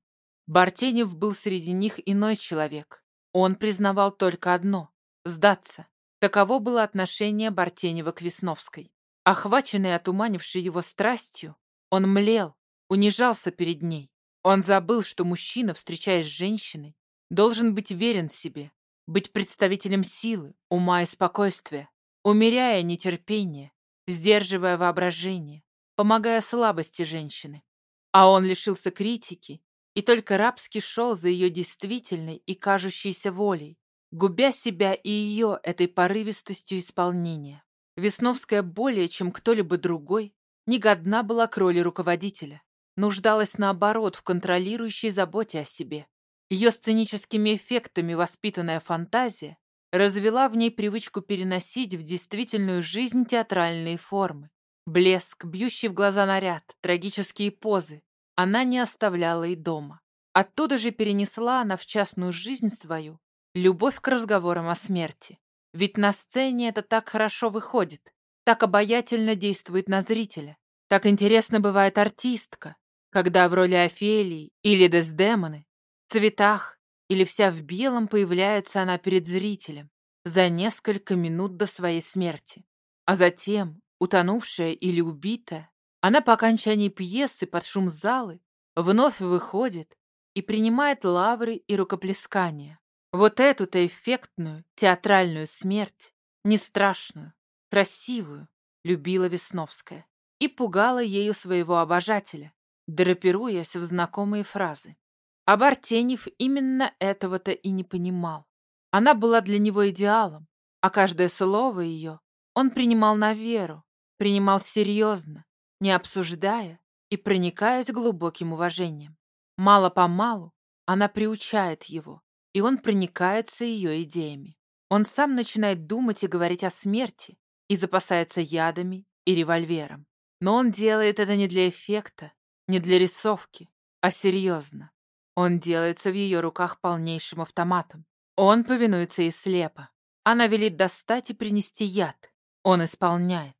Бартенев был среди них иной человек. Он признавал только одно — сдаться. Таково было отношение Бартенева к Весновской. Охваченный отуманившей его страстью, он млел, унижался перед ней. Он забыл, что мужчина, встречаясь с женщиной, должен быть верен себе, быть представителем силы, ума и спокойствия, умеряя нетерпение, сдерживая воображение, помогая слабости женщины. А он лишился критики и только рабски шел за ее действительной и кажущейся волей, губя себя и ее этой порывистостью исполнения. Весновская более, чем кто-либо другой, не годна была к роли руководителя, нуждалась, наоборот, в контролирующей заботе о себе. Ее сценическими эффектами воспитанная фантазия развела в ней привычку переносить в действительную жизнь театральные формы. Блеск, бьющий в глаза наряд, трагические позы, она не оставляла и дома. Оттуда же перенесла она в частную жизнь свою любовь к разговорам о смерти. Ведь на сцене это так хорошо выходит, так обаятельно действует на зрителя, так интересно бывает артистка, когда в роли Офелии или Дездемоны, в цветах или вся в белом появляется она перед зрителем за несколько минут до своей смерти. А затем, утонувшая или убитая, она по окончании пьесы под шум залы вновь выходит и принимает лавры и рукоплескания. Вот эту-то эффектную театральную смерть, не страшную, красивую, любила Весновская и пугала ею своего обожателя, драпируясь в знакомые фразы. А Бартенев именно этого-то и не понимал. Она была для него идеалом, а каждое слово ее он принимал на веру, принимал серьезно, не обсуждая и проникаясь глубоким уважением. Мало-помалу она приучает его, и он проникается ее идеями. Он сам начинает думать и говорить о смерти и запасается ядами и револьвером. Но он делает это не для эффекта, не для рисовки, а серьезно. Он делается в ее руках полнейшим автоматом. Он повинуется и слепо. Она велит достать и принести яд. Он исполняет.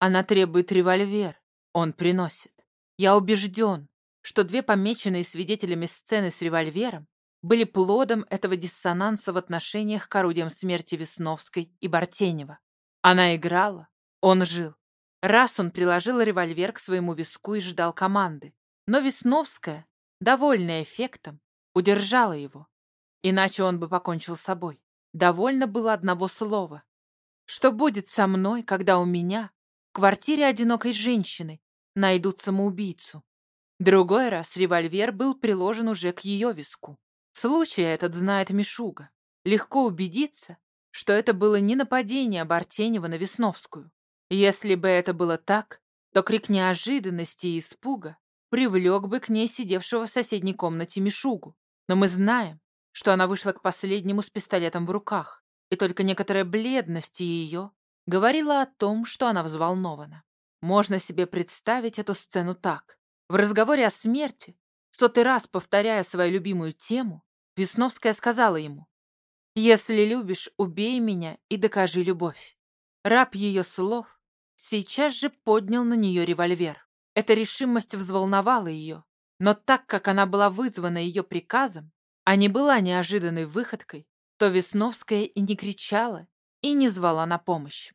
Она требует револьвер. Он приносит. Я убежден, что две помеченные свидетелями сцены с револьвером были плодом этого диссонанса в отношениях к орудиям смерти Весновской и Бартенева. Она играла, он жил. Раз он приложил револьвер к своему виску и ждал команды. Но Весновская, довольная эффектом, удержала его. Иначе он бы покончил с собой. Довольно было одного слова. Что будет со мной, когда у меня, в квартире одинокой женщины, найдут самоубийцу? Другой раз револьвер был приложен уже к ее виску. Случай этот знает Мишуга. Легко убедиться, что это было не нападение Бартенева на Весновскую. Если бы это было так, то крик неожиданности и испуга привлек бы к ней сидевшего в соседней комнате Мишугу. Но мы знаем, что она вышла к последнему с пистолетом в руках, и только некоторая бледность ее говорила о том, что она взволнована. Можно себе представить эту сцену так. В разговоре о смерти, сотый раз повторяя свою любимую тему, Весновская сказала ему, «Если любишь, убей меня и докажи любовь». Раб ее слов сейчас же поднял на нее револьвер. Эта решимость взволновала ее, но так как она была вызвана ее приказом, а не была неожиданной выходкой, то Весновская и не кричала, и не звала на помощь.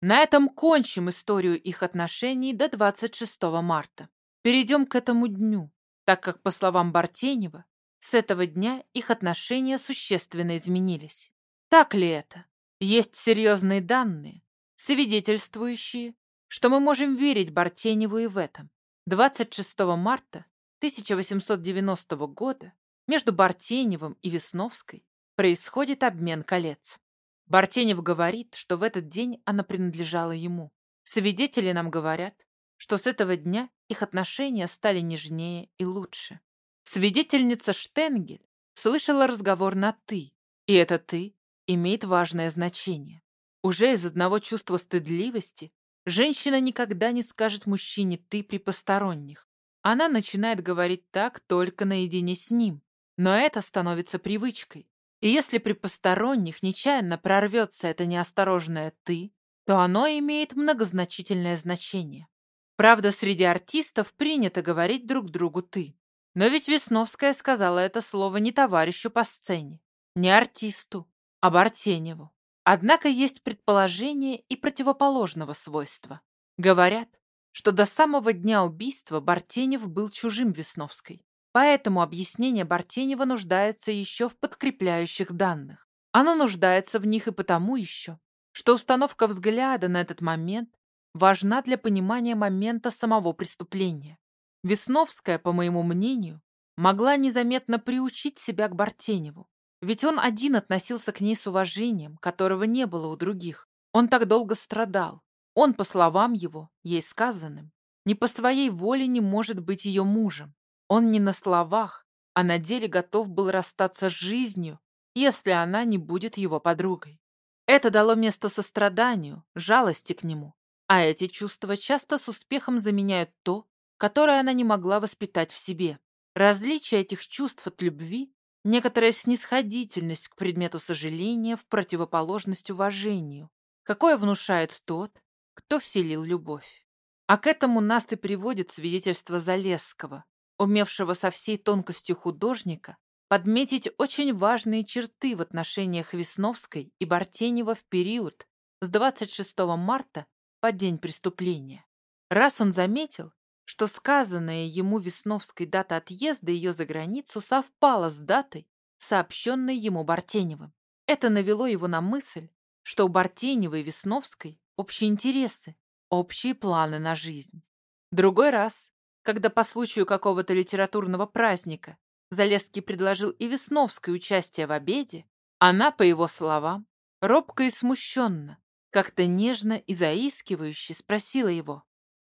На этом кончим историю их отношений до 26 марта. Перейдем к этому дню, так как, по словам Бартенева, с этого дня их отношения существенно изменились. Так ли это? Есть серьезные данные, свидетельствующие, что мы можем верить Бартеневу и в этом. 26 марта 1890 года между Бартеневым и Весновской происходит обмен колец. Бартенев говорит, что в этот день она принадлежала ему. Свидетели нам говорят, что с этого дня их отношения стали нежнее и лучше. Свидетельница Штенгель слышала разговор на «ты», и это «ты» имеет важное значение. Уже из одного чувства стыдливости женщина никогда не скажет мужчине «ты» при посторонних. Она начинает говорить так только наедине с ним, но это становится привычкой. И если при посторонних нечаянно прорвется это неосторожное «ты», то оно имеет многозначительное значение. Правда, среди артистов принято говорить друг другу «ты». Но ведь Весновская сказала это слово не товарищу по сцене, не артисту, а Бартеневу. Однако есть предположение и противоположного свойства. Говорят, что до самого дня убийства Бартенев был чужим Весновской. Поэтому объяснение Бартенева нуждается еще в подкрепляющих данных. Оно нуждается в них и потому еще, что установка взгляда на этот момент важна для понимания момента самого преступления. Весновская, по моему мнению, могла незаметно приучить себя к Бартеневу, ведь он один относился к ней с уважением, которого не было у других. Он так долго страдал. Он, по словам его, ей сказанным, не по своей воле не может быть ее мужем. Он не на словах, а на деле готов был расстаться с жизнью, если она не будет его подругой. Это дало место состраданию, жалости к нему, а эти чувства часто с успехом заменяют то, которое она не могла воспитать в себе. Различие этих чувств от любви, некоторая снисходительность к предмету сожаления в противоположность уважению, какое внушает тот, кто вселил любовь. А к этому нас и приводит свидетельство Залесского, умевшего со всей тонкостью художника подметить очень важные черты в отношениях Весновской и Бартенева в период с 26 марта по день преступления. Раз он заметил, что сказанная ему Весновской дата отъезда ее за границу совпала с датой, сообщенной ему Бартеневым. Это навело его на мысль, что у Бартенева и Весновской общие интересы, общие планы на жизнь. Другой раз когда по случаю какого-то литературного праздника Залесский предложил и Весновской участие в обеде, она, по его словам, робко и смущенно, как-то нежно и заискивающе спросила его,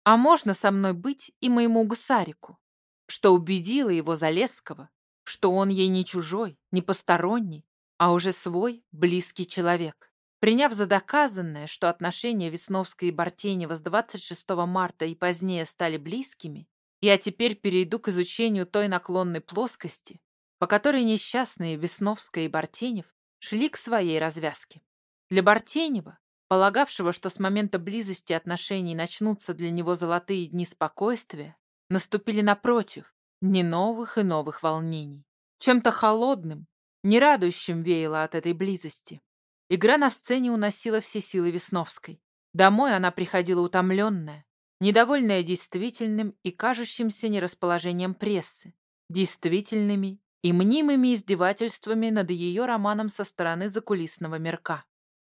«А можно со мной быть и моему гусарику?» Что убедило его Залесского, что он ей не чужой, не посторонний, а уже свой близкий человек. Приняв за доказанное, что отношения Весновской и Бартенева с 26 марта и позднее стали близкими, я теперь перейду к изучению той наклонной плоскости, по которой несчастные Весновская и Бартенев шли к своей развязке. Для Бартенева, полагавшего, что с момента близости отношений начнутся для него золотые дни спокойствия, наступили напротив, дни новых и новых волнений. Чем-то холодным, нерадующим веяло от этой близости. Игра на сцене уносила все силы Весновской. Домой она приходила утомленная, недовольная действительным и кажущимся нерасположением прессы, действительными и мнимыми издевательствами над ее романом со стороны закулисного мирка.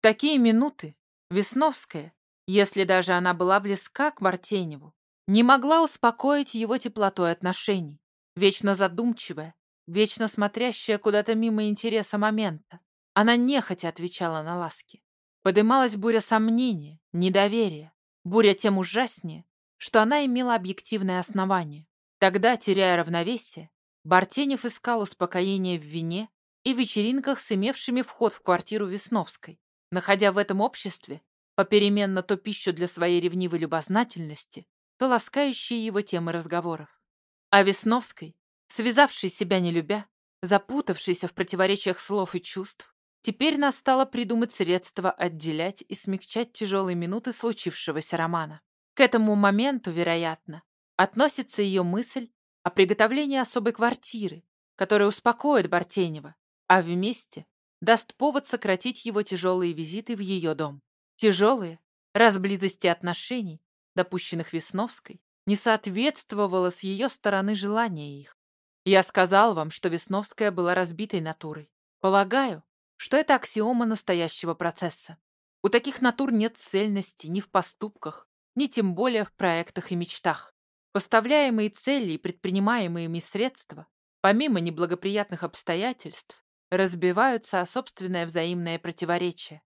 Такие минуты Весновская, если даже она была близка к Мартеневу, не могла успокоить его теплотой отношений, вечно задумчивая, вечно смотрящая куда-то мимо интереса момента. Она нехотя отвечала на ласки. Подымалась буря сомнения, недоверия, буря тем ужаснее, что она имела объективное основание. Тогда, теряя равновесие, Бартенев искал успокоение в вине и вечеринках с имевшими вход в квартиру Весновской, находя в этом обществе попеременно то пищу для своей ревнивой любознательности, то ласкающие его темы разговоров. А Весновской, связавшей себя не любя, запутавшейся в противоречиях слов и чувств, теперь настало придумать средства отделять и смягчать тяжелые минуты случившегося романа. К этому моменту, вероятно, относится ее мысль о приготовлении особой квартиры, которая успокоит Бартенева, а вместе даст повод сократить его тяжелые визиты в ее дом. Тяжелые, раз близости отношений, допущенных Весновской, не соответствовало с ее стороны желания их. Я сказал вам, что Весновская была разбитой натурой. Полагаю, что это аксиома настоящего процесса. У таких натур нет цельности ни в поступках, ни тем более в проектах и мечтах. Поставляемые цели и предпринимаемые средства, помимо неблагоприятных обстоятельств, разбиваются о собственное взаимное противоречие.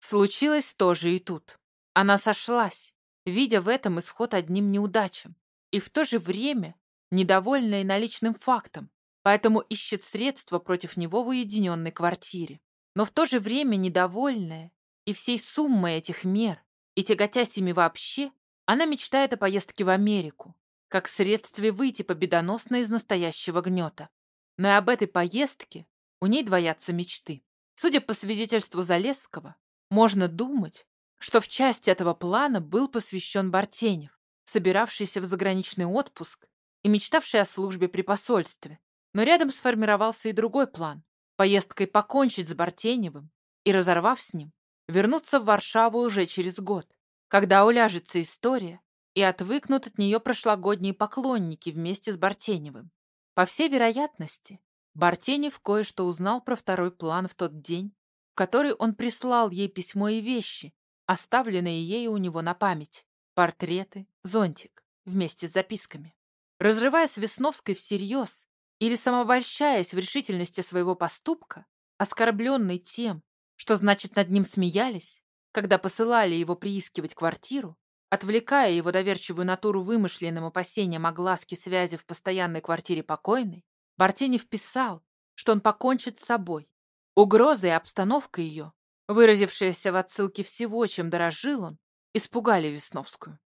Случилось тоже и тут. Она сошлась, видя в этом исход одним неудачам, и в то же время недовольная наличным фактом, поэтому ищет средства против него в уединенной квартире. Но в то же время недовольная и всей суммой этих мер, и тяготясь ими вообще, она мечтает о поездке в Америку, как средстве выйти победоносно из настоящего гнета. Но и об этой поездке у ней двоятся мечты. Судя по свидетельству Залесского, можно думать, что в части этого плана был посвящен Бартенев, собиравшийся в заграничный отпуск и мечтавший о службе при посольстве. Но рядом сформировался и другой план – поездкой покончить с Бартеневым и, разорвав с ним, вернуться в Варшаву уже через год, когда уляжется история и отвыкнут от нее прошлогодние поклонники вместе с Бартеневым. По всей вероятности, Бартенев кое-что узнал про второй план в тот день, в который он прислал ей письмо и вещи, оставленные ею у него на память. Портреты, зонтик, вместе с записками. Разрывая с Весновской всерьез или самообольщаясь в решительности своего поступка, оскорбленный тем, что значит над ним смеялись, когда посылали его приискивать квартиру, отвлекая его доверчивую натуру вымышленным опасением о глазке связи в постоянной квартире покойной, Бартенев писал, что он покончит с собой. Угроза и обстановка ее выразившиеся в отсылке всего, чем дорожил он, испугали Весновскую.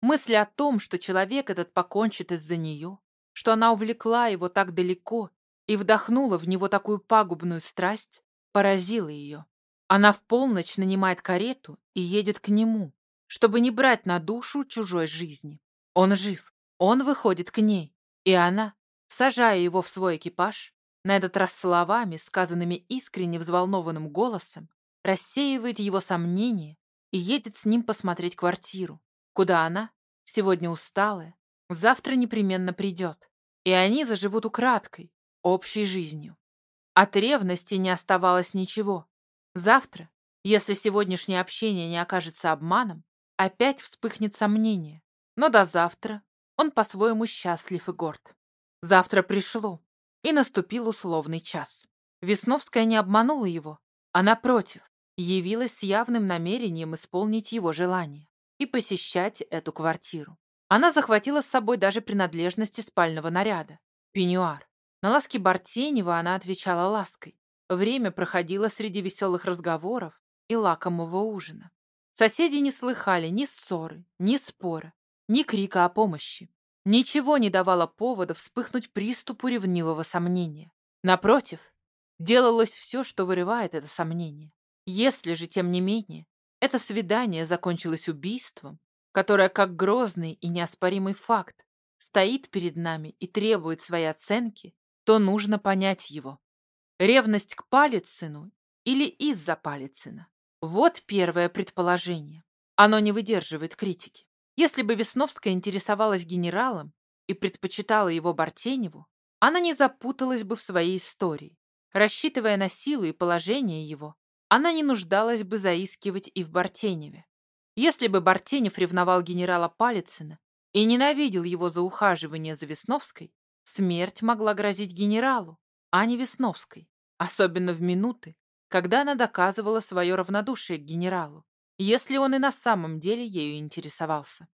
Мысли о том, что человек этот покончит из-за нее, что она увлекла его так далеко и вдохнула в него такую пагубную страсть, поразила ее. Она в полночь нанимает карету и едет к нему, чтобы не брать на душу чужой жизни. Он жив, он выходит к ней, и она, сажая его в свой экипаж, на этот раз словами, сказанными искренне взволнованным голосом, рассеивает его сомнения и едет с ним посмотреть квартиру, куда она, сегодня усталая, завтра непременно придет, и они заживут украдкой, общей жизнью. От ревности не оставалось ничего. Завтра, если сегодняшнее общение не окажется обманом, опять вспыхнет сомнение. Но до завтра он по-своему счастлив и горд. Завтра пришло, и наступил условный час. Весновская не обманула его, а напротив, явилась с явным намерением исполнить его желание и посещать эту квартиру. Она захватила с собой даже принадлежности спального наряда – пеньюар. На ласки Бартенева она отвечала лаской. Время проходило среди веселых разговоров и лакомого ужина. Соседи не слыхали ни ссоры, ни спора, ни крика о помощи. Ничего не давало повода вспыхнуть приступу ревнивого сомнения. Напротив, делалось все, что вырывает это сомнение. Если же, тем не менее, это свидание закончилось убийством, которое, как грозный и неоспоримый факт, стоит перед нами и требует своей оценки, то нужно понять его. Ревность к Палицыну или из-за Палицына? Вот первое предположение. Оно не выдерживает критики. Если бы Весновская интересовалась генералом и предпочитала его Бартеневу, она не запуталась бы в своей истории. Рассчитывая на силу и положение его, она не нуждалась бы заискивать и в Бартеневе. Если бы Бартенев ревновал генерала Палицына и ненавидел его за ухаживание за Весновской, смерть могла грозить генералу, а не Весновской, особенно в минуты, когда она доказывала свое равнодушие к генералу, если он и на самом деле ею интересовался.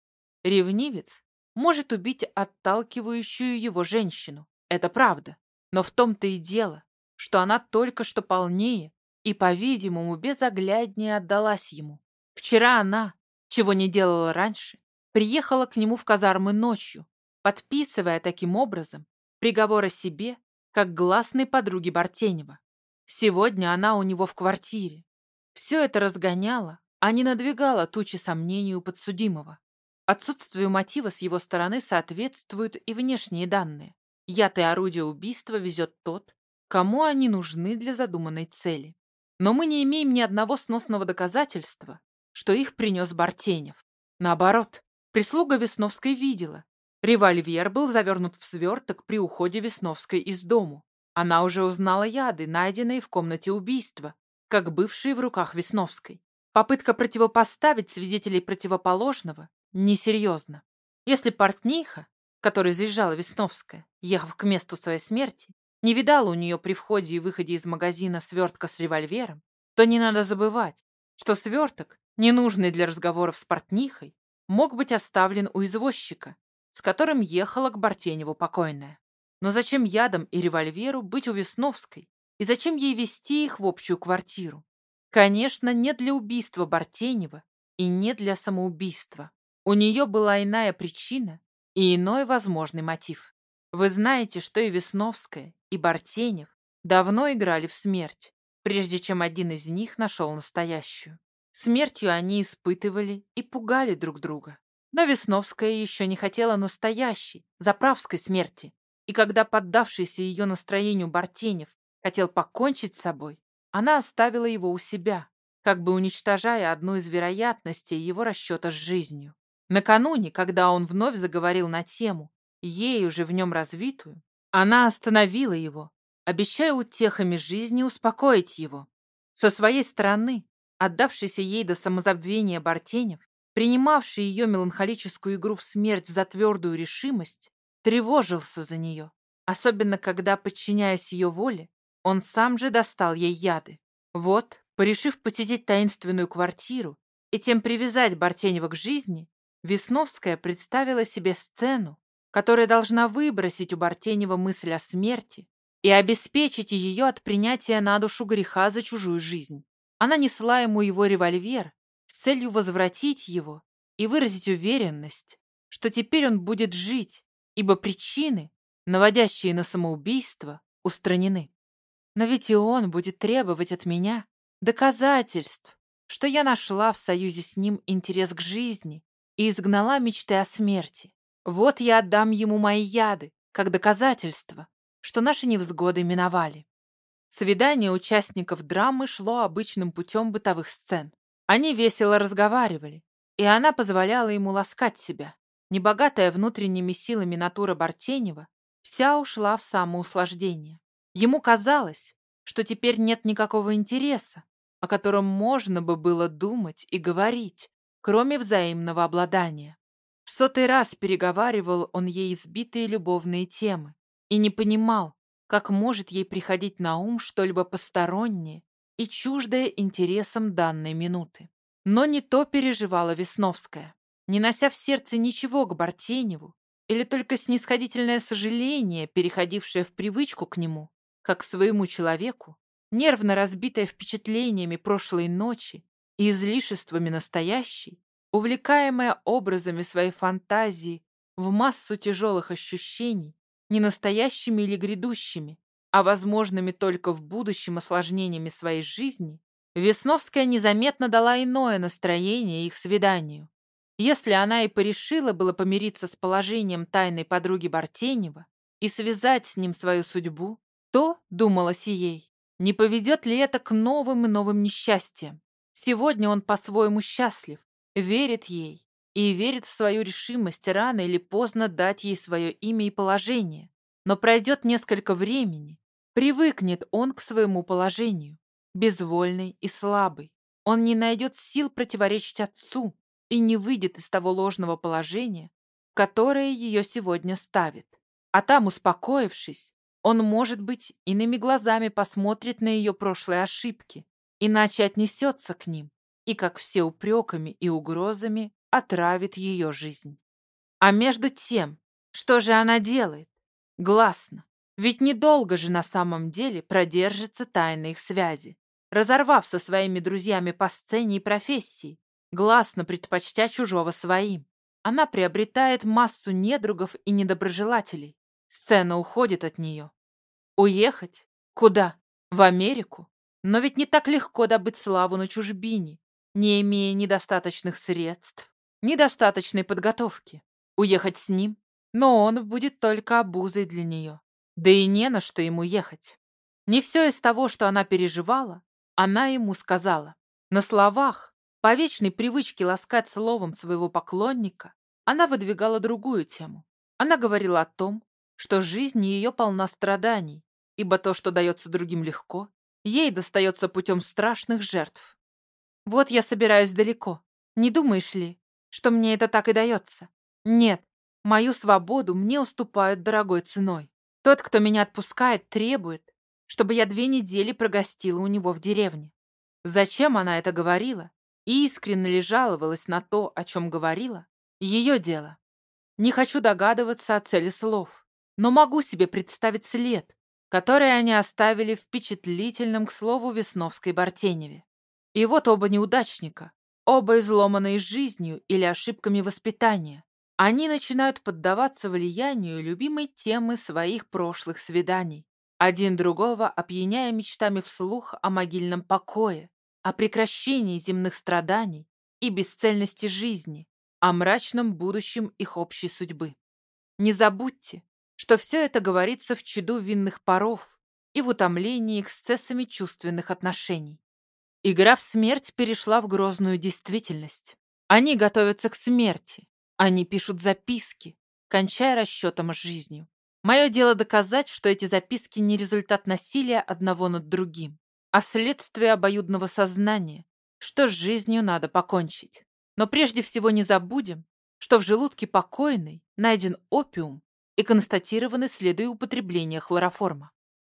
Ревнивец может убить отталкивающую его женщину, это правда, но в том-то и дело, что она только что полнее и, по-видимому, безогляднее отдалась ему. Вчера она, чего не делала раньше, приехала к нему в казармы ночью, подписывая таким образом приговор о себе, как гласной подруге Бартенева. Сегодня она у него в квартире. Все это разгоняло, а не надвигало тучи сомнений у подсудимого. Отсутствию мотива с его стороны соответствуют и внешние данные. Яд и орудие убийства везет тот, кому они нужны для задуманной цели. Но мы не имеем ни одного сносного доказательства, что их принес Бартенев. Наоборот, прислуга Весновской видела. Револьвер был завернут в сверток при уходе Весновской из дому. Она уже узнала яды, найденные в комнате убийства, как бывшие в руках Весновской. Попытка противопоставить свидетелей противоположного несерьезна. Если портниха, которой заезжала Весновская, ехав к месту своей смерти, не видала у нее при входе и выходе из магазина свертка с револьвером, то не надо забывать, что сверток, ненужный для разговоров с портнихой, мог быть оставлен у извозчика, с которым ехала к Бартеневу покойная. Но зачем ядом и револьверу быть у Весновской? И зачем ей вести их в общую квартиру? Конечно, не для убийства Бартенева и не для самоубийства. У нее была иная причина и иной возможный мотив. Вы знаете, что и Весновская, и Бартенев давно играли в смерть, прежде чем один из них нашел настоящую. Смертью они испытывали и пугали друг друга. Но Весновская еще не хотела настоящей, заправской смерти. И когда поддавшийся ее настроению Бартенев хотел покончить с собой, она оставила его у себя, как бы уничтожая одну из вероятностей его расчета с жизнью. Накануне, когда он вновь заговорил на тему, ей уже в нем развитую, она остановила его, обещая утехами жизни успокоить его. Со своей стороны, отдавшийся ей до самозабвения Бартенев, принимавший ее меланхолическую игру в смерть за твердую решимость, тревожился за нее, особенно когда, подчиняясь ее воле, он сам же достал ей яды. Вот, порешив посетить таинственную квартиру и тем привязать Бартенева к жизни, Весновская представила себе сцену, которая должна выбросить у Бартенева мысль о смерти и обеспечить ее от принятия на душу греха за чужую жизнь. Она несла ему его револьвер с целью возвратить его и выразить уверенность, что теперь он будет жить, ибо причины, наводящие на самоубийство, устранены. Но ведь и он будет требовать от меня доказательств, что я нашла в союзе с ним интерес к жизни и изгнала мечты о смерти. Вот я отдам ему мои яды, как доказательство, что наши невзгоды миновали. Свидание участников драмы шло обычным путем бытовых сцен. Они весело разговаривали, и она позволяла ему ласкать себя. Небогатая внутренними силами натура Бартенева вся ушла в самоуслаждение. Ему казалось, что теперь нет никакого интереса, о котором можно бы было думать и говорить, кроме взаимного обладания. В сотый раз переговаривал он ей избитые любовные темы и не понимал, как может ей приходить на ум что-либо постороннее и чуждое интересам данной минуты. Но не то переживала Весновская. Не нося в сердце ничего к Бартеневу, или только снисходительное сожаление, переходившее в привычку к нему, как своему человеку, нервно разбитое впечатлениями прошлой ночи и излишествами настоящей, увлекаемая образами своей фантазии в массу тяжелых ощущений, не настоящими или грядущими, а возможными только в будущем осложнениями своей жизни, Весновская незаметно дала иное настроение их свиданию. Если она и порешила было помириться с положением тайной подруги Бартенева и связать с ним свою судьбу, то, думалось ей, не поведет ли это к новым и новым несчастьям? Сегодня он по-своему счастлив, верит ей и верит в свою решимость рано или поздно дать ей свое имя и положение. Но пройдет несколько времени, привыкнет он к своему положению, безвольный и слабый. Он не найдет сил противоречить отцу и не выйдет из того ложного положения, которое ее сегодня ставит. А там, успокоившись, он, может быть, иными глазами посмотрит на ее прошлые ошибки, иначе отнесется к ним и, как все упреками и угрозами, отравит ее жизнь. А между тем, что же она делает? Гласно. Ведь недолго же на самом деле продержится тайна их связи. Разорвав со своими друзьями по сцене и профессии, гласно предпочтя чужого своим, она приобретает массу недругов и недоброжелателей. Сцена уходит от нее. Уехать? Куда? В Америку? Но ведь не так легко добыть славу на чужбине, не имея недостаточных средств, недостаточной подготовки. Уехать с ним? Но он будет только обузой для нее. Да и не на что ему ехать. Не все из того, что она переживала, она ему сказала. На словах, по вечной привычке ласкать словом своего поклонника, она выдвигала другую тему. Она говорила о том, что жизнь ее полна страданий, ибо то, что дается другим легко, ей достается путем страшных жертв. Вот я собираюсь далеко. Не думаешь ли, что мне это так и дается? Нет, мою свободу мне уступают дорогой ценой. Тот, кто меня отпускает, требует, чтобы я две недели прогостила у него в деревне. Зачем она это говорила? И искренне ли жаловалась на то, о чем говорила? Ее дело. Не хочу догадываться о цели слов, но могу себе представить след, который они оставили впечатлительным, к слову, Весновской Бартеневе. И вот оба неудачника, оба изломанные жизнью или ошибками воспитания, они начинают поддаваться влиянию любимой темы своих прошлых свиданий, один другого опьяняя мечтами вслух о могильном покое, о прекращении земных страданий и бесцельности жизни, о мрачном будущем их общей судьбы. Не забудьте, что все это говорится в чаду винных паров и в утомлении эксцессами чувственных отношений. Игра в смерть перешла в грозную действительность. Они готовятся к смерти, они пишут записки, кончая расчетом с жизнью. Мое дело доказать, что эти записки не результат насилия одного над другим, а следствие обоюдного сознания, что с жизнью надо покончить. Но прежде всего не забудем, что в желудке покойной найден опиум и констатированы следы употребления хлороформа.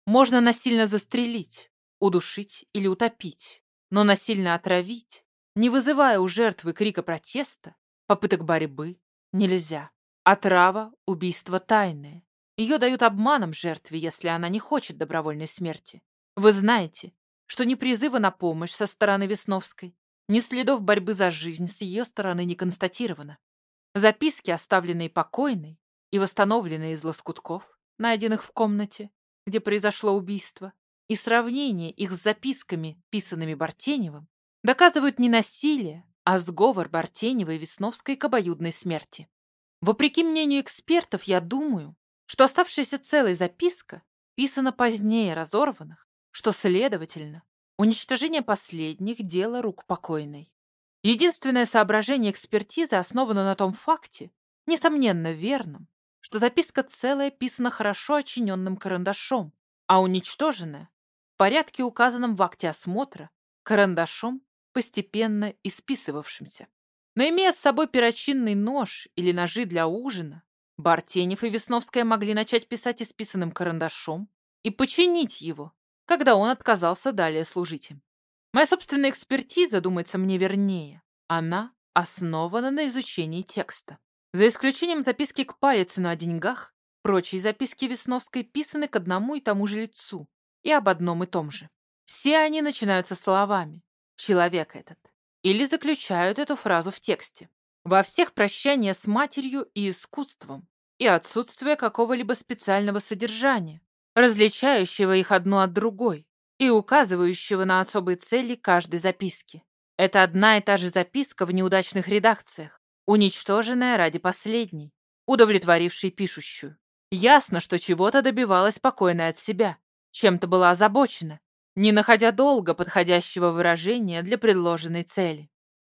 Можно насильно застрелить, удушить или утопить, но насильно отравить, не вызывая у жертвы крика протеста, Попыток борьбы нельзя. Отрава – убийство тайное. Ее дают обманом жертве, если она не хочет добровольной смерти. Вы знаете, что ни призыва на помощь со стороны Весновской, ни следов борьбы за жизнь с ее стороны не констатировано. Записки, оставленные покойной и восстановленные из лоскутков, найденных в комнате, где произошло убийство, и сравнение их с записками, писанными Бартеневым, доказывают не насилие, а сговор Бартеневой и Весновской к обоюдной смерти. Вопреки мнению экспертов, я думаю, что оставшаяся целая записка писана позднее разорванных, что, следовательно, уничтожение последних – дело рук покойной. Единственное соображение экспертизы основано на том факте, несомненно верном, что записка целая писана хорошо очиненным карандашом, а уничтоженная в порядке, указанном в акте осмотра, карандашом постепенно исписывавшимся. Но имея с собой перочинный нож или ножи для ужина, Бартенев и Весновская могли начать писать исписанным карандашом и починить его, когда он отказался далее служить им. Моя собственная экспертиза, думается мне вернее, она основана на изучении текста. За исключением записки к Палицыну о деньгах, прочие записки Весновской писаны к одному и тому же лицу и об одном и том же. Все они начинаются словами человек этот. Или заключают эту фразу в тексте. Во всех прощания с матерью и искусством и отсутствие какого-либо специального содержания, различающего их одну от другой и указывающего на особые цели каждой записки. Это одна и та же записка в неудачных редакциях, уничтоженная ради последней, удовлетворившей пишущую. Ясно, что чего-то добивалась покойная от себя, чем-то была озабочена, не находя долго подходящего выражения для предложенной цели.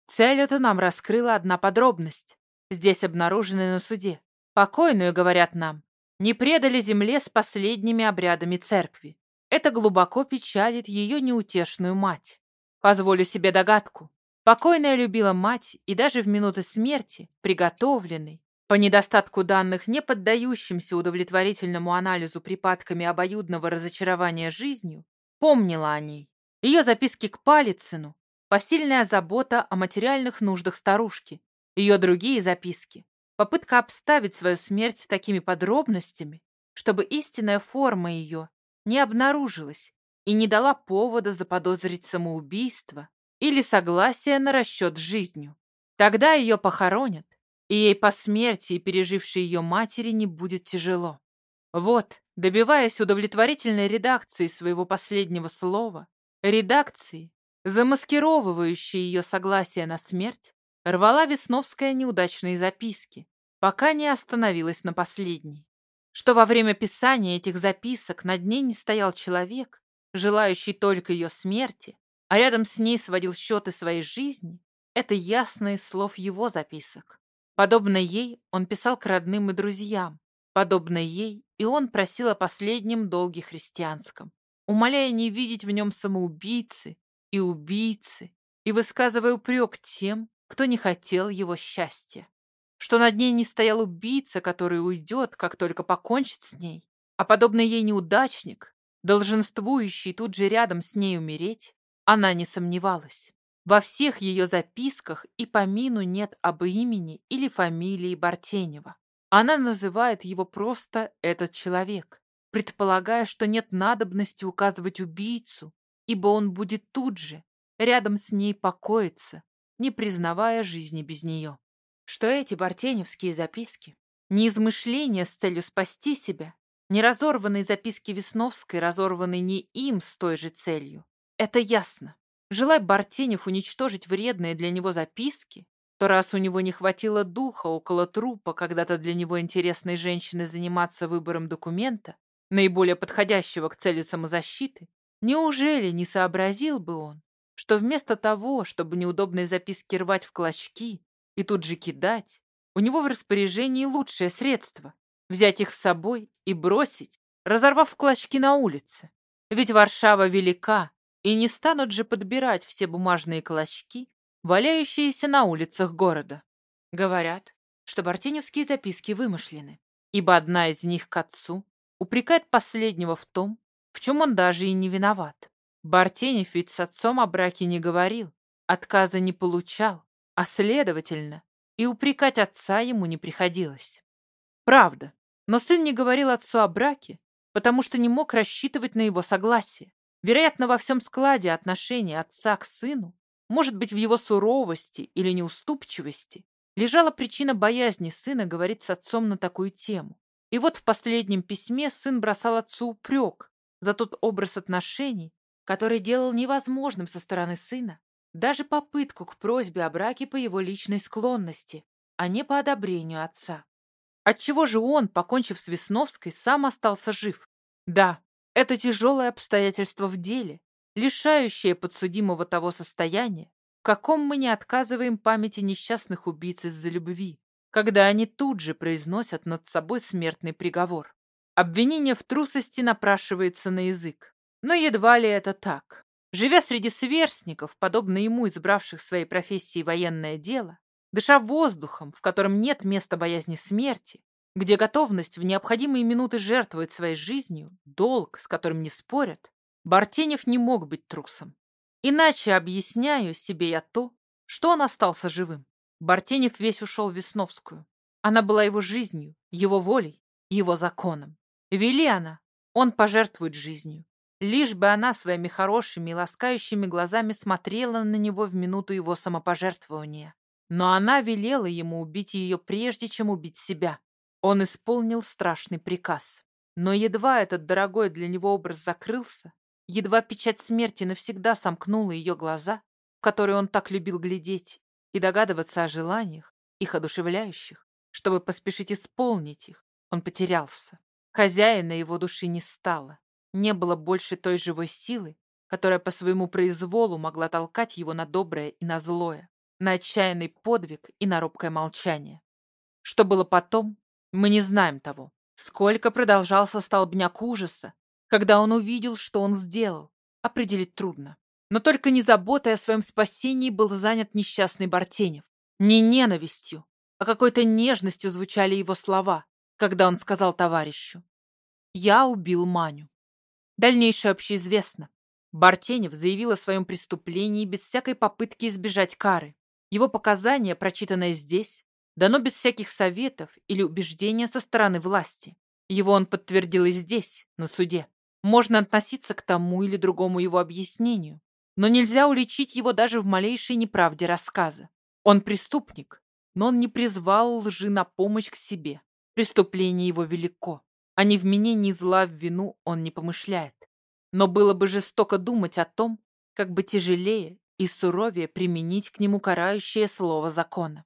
Цель эту нам раскрыла одна подробность, здесь обнаруженная на суде. Покойную, говорят нам, не предали земле с последними обрядами церкви. Это глубоко печалит ее неутешную мать. Позволю себе догадку. Покойная любила мать и даже в минуты смерти, приготовленной, по недостатку данных, не поддающимся удовлетворительному анализу припадками обоюдного разочарования жизнью, помнила о ней. Ее записки к Палицыну, посильная забота о материальных нуждах старушки, ее другие записки, попытка обставить свою смерть такими подробностями, чтобы истинная форма ее не обнаружилась и не дала повода заподозрить самоубийство или согласие на расчет с жизнью. Тогда ее похоронят, и ей по смерти и пережившей ее матери не будет тяжело. Вот, добиваясь удовлетворительной редакции своего последнего слова, редакции, замаскировывающей ее согласие на смерть, рвала Весновская неудачные записки, пока не остановилась на последней. Что во время писания этих записок над ней не стоял человек, желающий только ее смерти, а рядом с ней сводил счеты своей жизни, это ясно из слов его записок. Подобно ей он писал к родным и друзьям. Подобно ей и он просил о последнем долге христианском, умоляя не видеть в нем самоубийцы и убийцы, и высказывая упрек тем, кто не хотел его счастья. Что над ней не стоял убийца, который уйдет, как только покончит с ней, а подобно ей неудачник, долженствующий тут же рядом с ней умереть, она не сомневалась. Во всех ее записках и помину нет об имени или фамилии Бартенева. Она называет его просто «этот человек», предполагая, что нет надобности указывать убийцу, ибо он будет тут же, рядом с ней покоиться, не признавая жизни без нее. Что эти бартеневские записки не измышления с целью спасти себя, не разорванные записки Весновской, разорванные не им с той же целью, это ясно. Желая Бартенев уничтожить вредные для него записки, то раз у него не хватило духа около трупа когда-то для него интересной женщины заниматься выбором документа, наиболее подходящего к цели самозащиты, неужели не сообразил бы он, что вместо того, чтобы неудобные записки рвать в клочки и тут же кидать, у него в распоряжении лучшее средство — взять их с собой и бросить, разорвав в клочки на улице. Ведь Варшава велика, и не станут же подбирать все бумажные клочки, валяющиеся на улицах города. Говорят, что бартеневские записки вымышлены, ибо одна из них к отцу упрекает последнего в том, в чем он даже и не виноват. Бартенев ведь с отцом о браке не говорил, отказа не получал, а, следовательно, и упрекать отца ему не приходилось. Правда, но сын не говорил отцу о браке, потому что не мог рассчитывать на его согласие. Вероятно, во всем складе отношений отца к сыну, может быть, в его суровости или неуступчивости, лежала причина боязни сына говорить с отцом на такую тему. И вот в последнем письме сын бросал отцу упрек за тот образ отношений, который делал невозможным со стороны сына даже попытку к просьбе о браке по его личной склонности, а не по одобрению отца. Отчего же он, покончив с Весновской, сам остался жив? Да, это тяжелое обстоятельство в деле, лишающее подсудимого того состояния, в каком мы не отказываем памяти несчастных убийц из-за любви, когда они тут же произносят над собой смертный приговор. Обвинение в трусости напрашивается на язык. Но едва ли это так. Живя среди сверстников, подобно ему избравших своей профессией военное дело, дыша воздухом, в котором нет места боязни смерти, где готовность в необходимые минуты жертвовать своей жизнью, долг, с которым не спорят, Бартенев не мог быть трусом. Иначе объясняю себе я то, что он остался живым. Бартенев весь ушел в Весновскую. Она была его жизнью, его волей, его законом. Вели она, он пожертвует жизнью. Лишь бы она своими хорошими и ласкающими глазами смотрела на него в минуту его самопожертвования. Но она велела ему убить ее прежде, чем убить себя. Он исполнил страшный приказ. Но едва этот дорогой для него образ закрылся, едва печать смерти навсегда сомкнула ее глаза, в которые он так любил глядеть, и догадываться о желаниях, их одушевляющих, чтобы поспешить исполнить их, он потерялся. Хозяина его души не стало. Не было больше той живой силы, которая по своему произволу могла толкать его на доброе и на злое. на отчаянный подвиг и на робкое молчание. Что было потом, мы не знаем того. Сколько продолжался столбняк ужаса, когда он увидел, что он сделал, определить трудно. Но только не заботой о своем спасении был занят несчастный Бартенев. Не ненавистью, а какой-то нежностью звучали его слова, когда он сказал товарищу «Я убил Маню». Дальнейшее общеизвестно. Бартенев заявил о своем преступлении без всякой попытки избежать кары. Его показания, прочитанные здесь, дано без всяких советов или убеждения со стороны власти. Его он подтвердил и здесь, на суде. Можно относиться к тому или другому его объяснению, но нельзя уличить его даже в малейшей неправде рассказа. Он преступник, но он не призвал лжи на помощь к себе. Преступление его велико, а не вменении зла в вину он не помышляет. Но было бы жестоко думать о том, как бы тяжелее и суровее применить к нему карающее слово закона.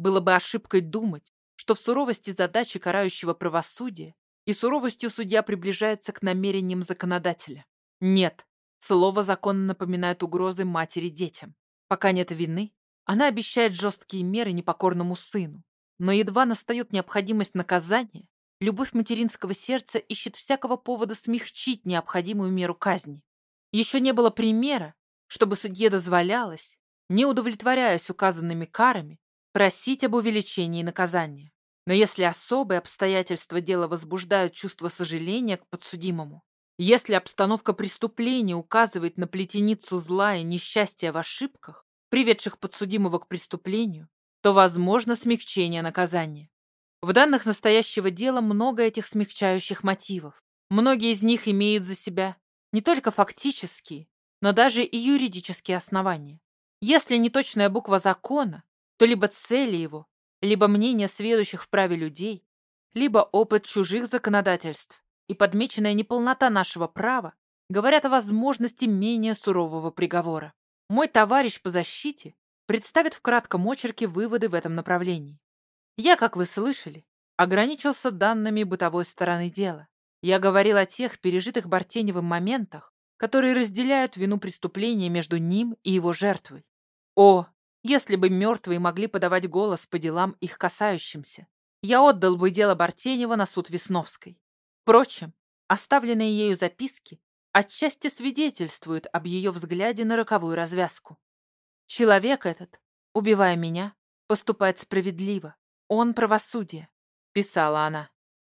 Было бы ошибкой думать, что в суровости задачи карающего правосудия и суровостью судья приближается к намерениям законодателя. Нет, слово закона напоминает угрозы матери детям. Пока нет вины, она обещает жесткие меры непокорному сыну. Но едва настает необходимость наказания, любовь материнского сердца ищет всякого повода смягчить необходимую меру казни. Еще не было примера, чтобы судье дозволялось, не удовлетворяясь указанными карами, просить об увеличении наказания. Но если особые обстоятельства дела возбуждают чувство сожаления к подсудимому, если обстановка преступления указывает на плетеницу зла и несчастья в ошибках, приведших подсудимого к преступлению, то возможно смягчение наказания. В данных настоящего дела много этих смягчающих мотивов. Многие из них имеют за себя не только фактические, но даже и юридические основания. Если не точная буква закона, то либо цели его, либо мнение сведущих в праве людей, либо опыт чужих законодательств и подмеченная неполнота нашего права говорят о возможности менее сурового приговора. Мой товарищ по защите представит в кратком очерке выводы в этом направлении. Я, как вы слышали, ограничился данными бытовой стороны дела. Я говорил о тех пережитых Бартеневым моментах, которые разделяют вину преступления между ним и его жертвой. О, если бы мертвые могли подавать голос по делам их касающимся, я отдал бы дело Бартенева на суд Весновской. Впрочем, оставленные ею записки отчасти свидетельствуют об ее взгляде на роковую развязку. Человек этот, убивая меня, поступает справедливо. Он правосудие, писала она.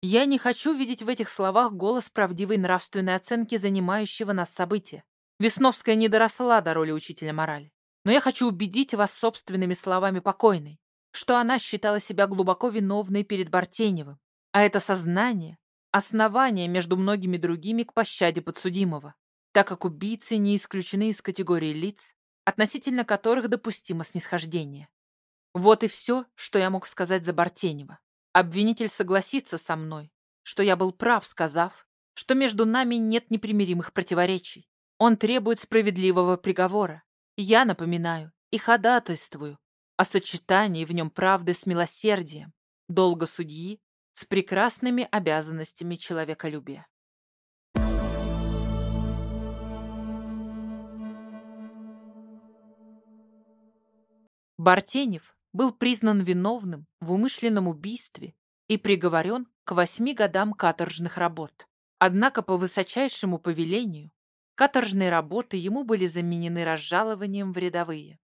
Я не хочу видеть в этих словах голос правдивой нравственной оценки занимающего нас события. Весновская не доросла до роли учителя морали. Но я хочу убедить вас собственными словами покойной, что она считала себя глубоко виновной перед Бартеневым, а это сознание – основание между многими другими к пощаде подсудимого, так как убийцы не исключены из категории лиц, относительно которых допустимо снисхождение. Вот и все, что я мог сказать за Бартенева. Обвинитель согласится со мной, что я был прав, сказав, что между нами нет непримиримых противоречий. Он требует справедливого приговора, я напоминаю и ходатайствую о сочетании в нем правды с милосердием, долга судьи с прекрасными обязанностями человеколюбия. Бартенев был признан виновным в умышленном убийстве и приговорен к восьми годам каторжных работ. Однако по высочайшему повелению Каторжные работы ему были заменены разжалованием в рядовые.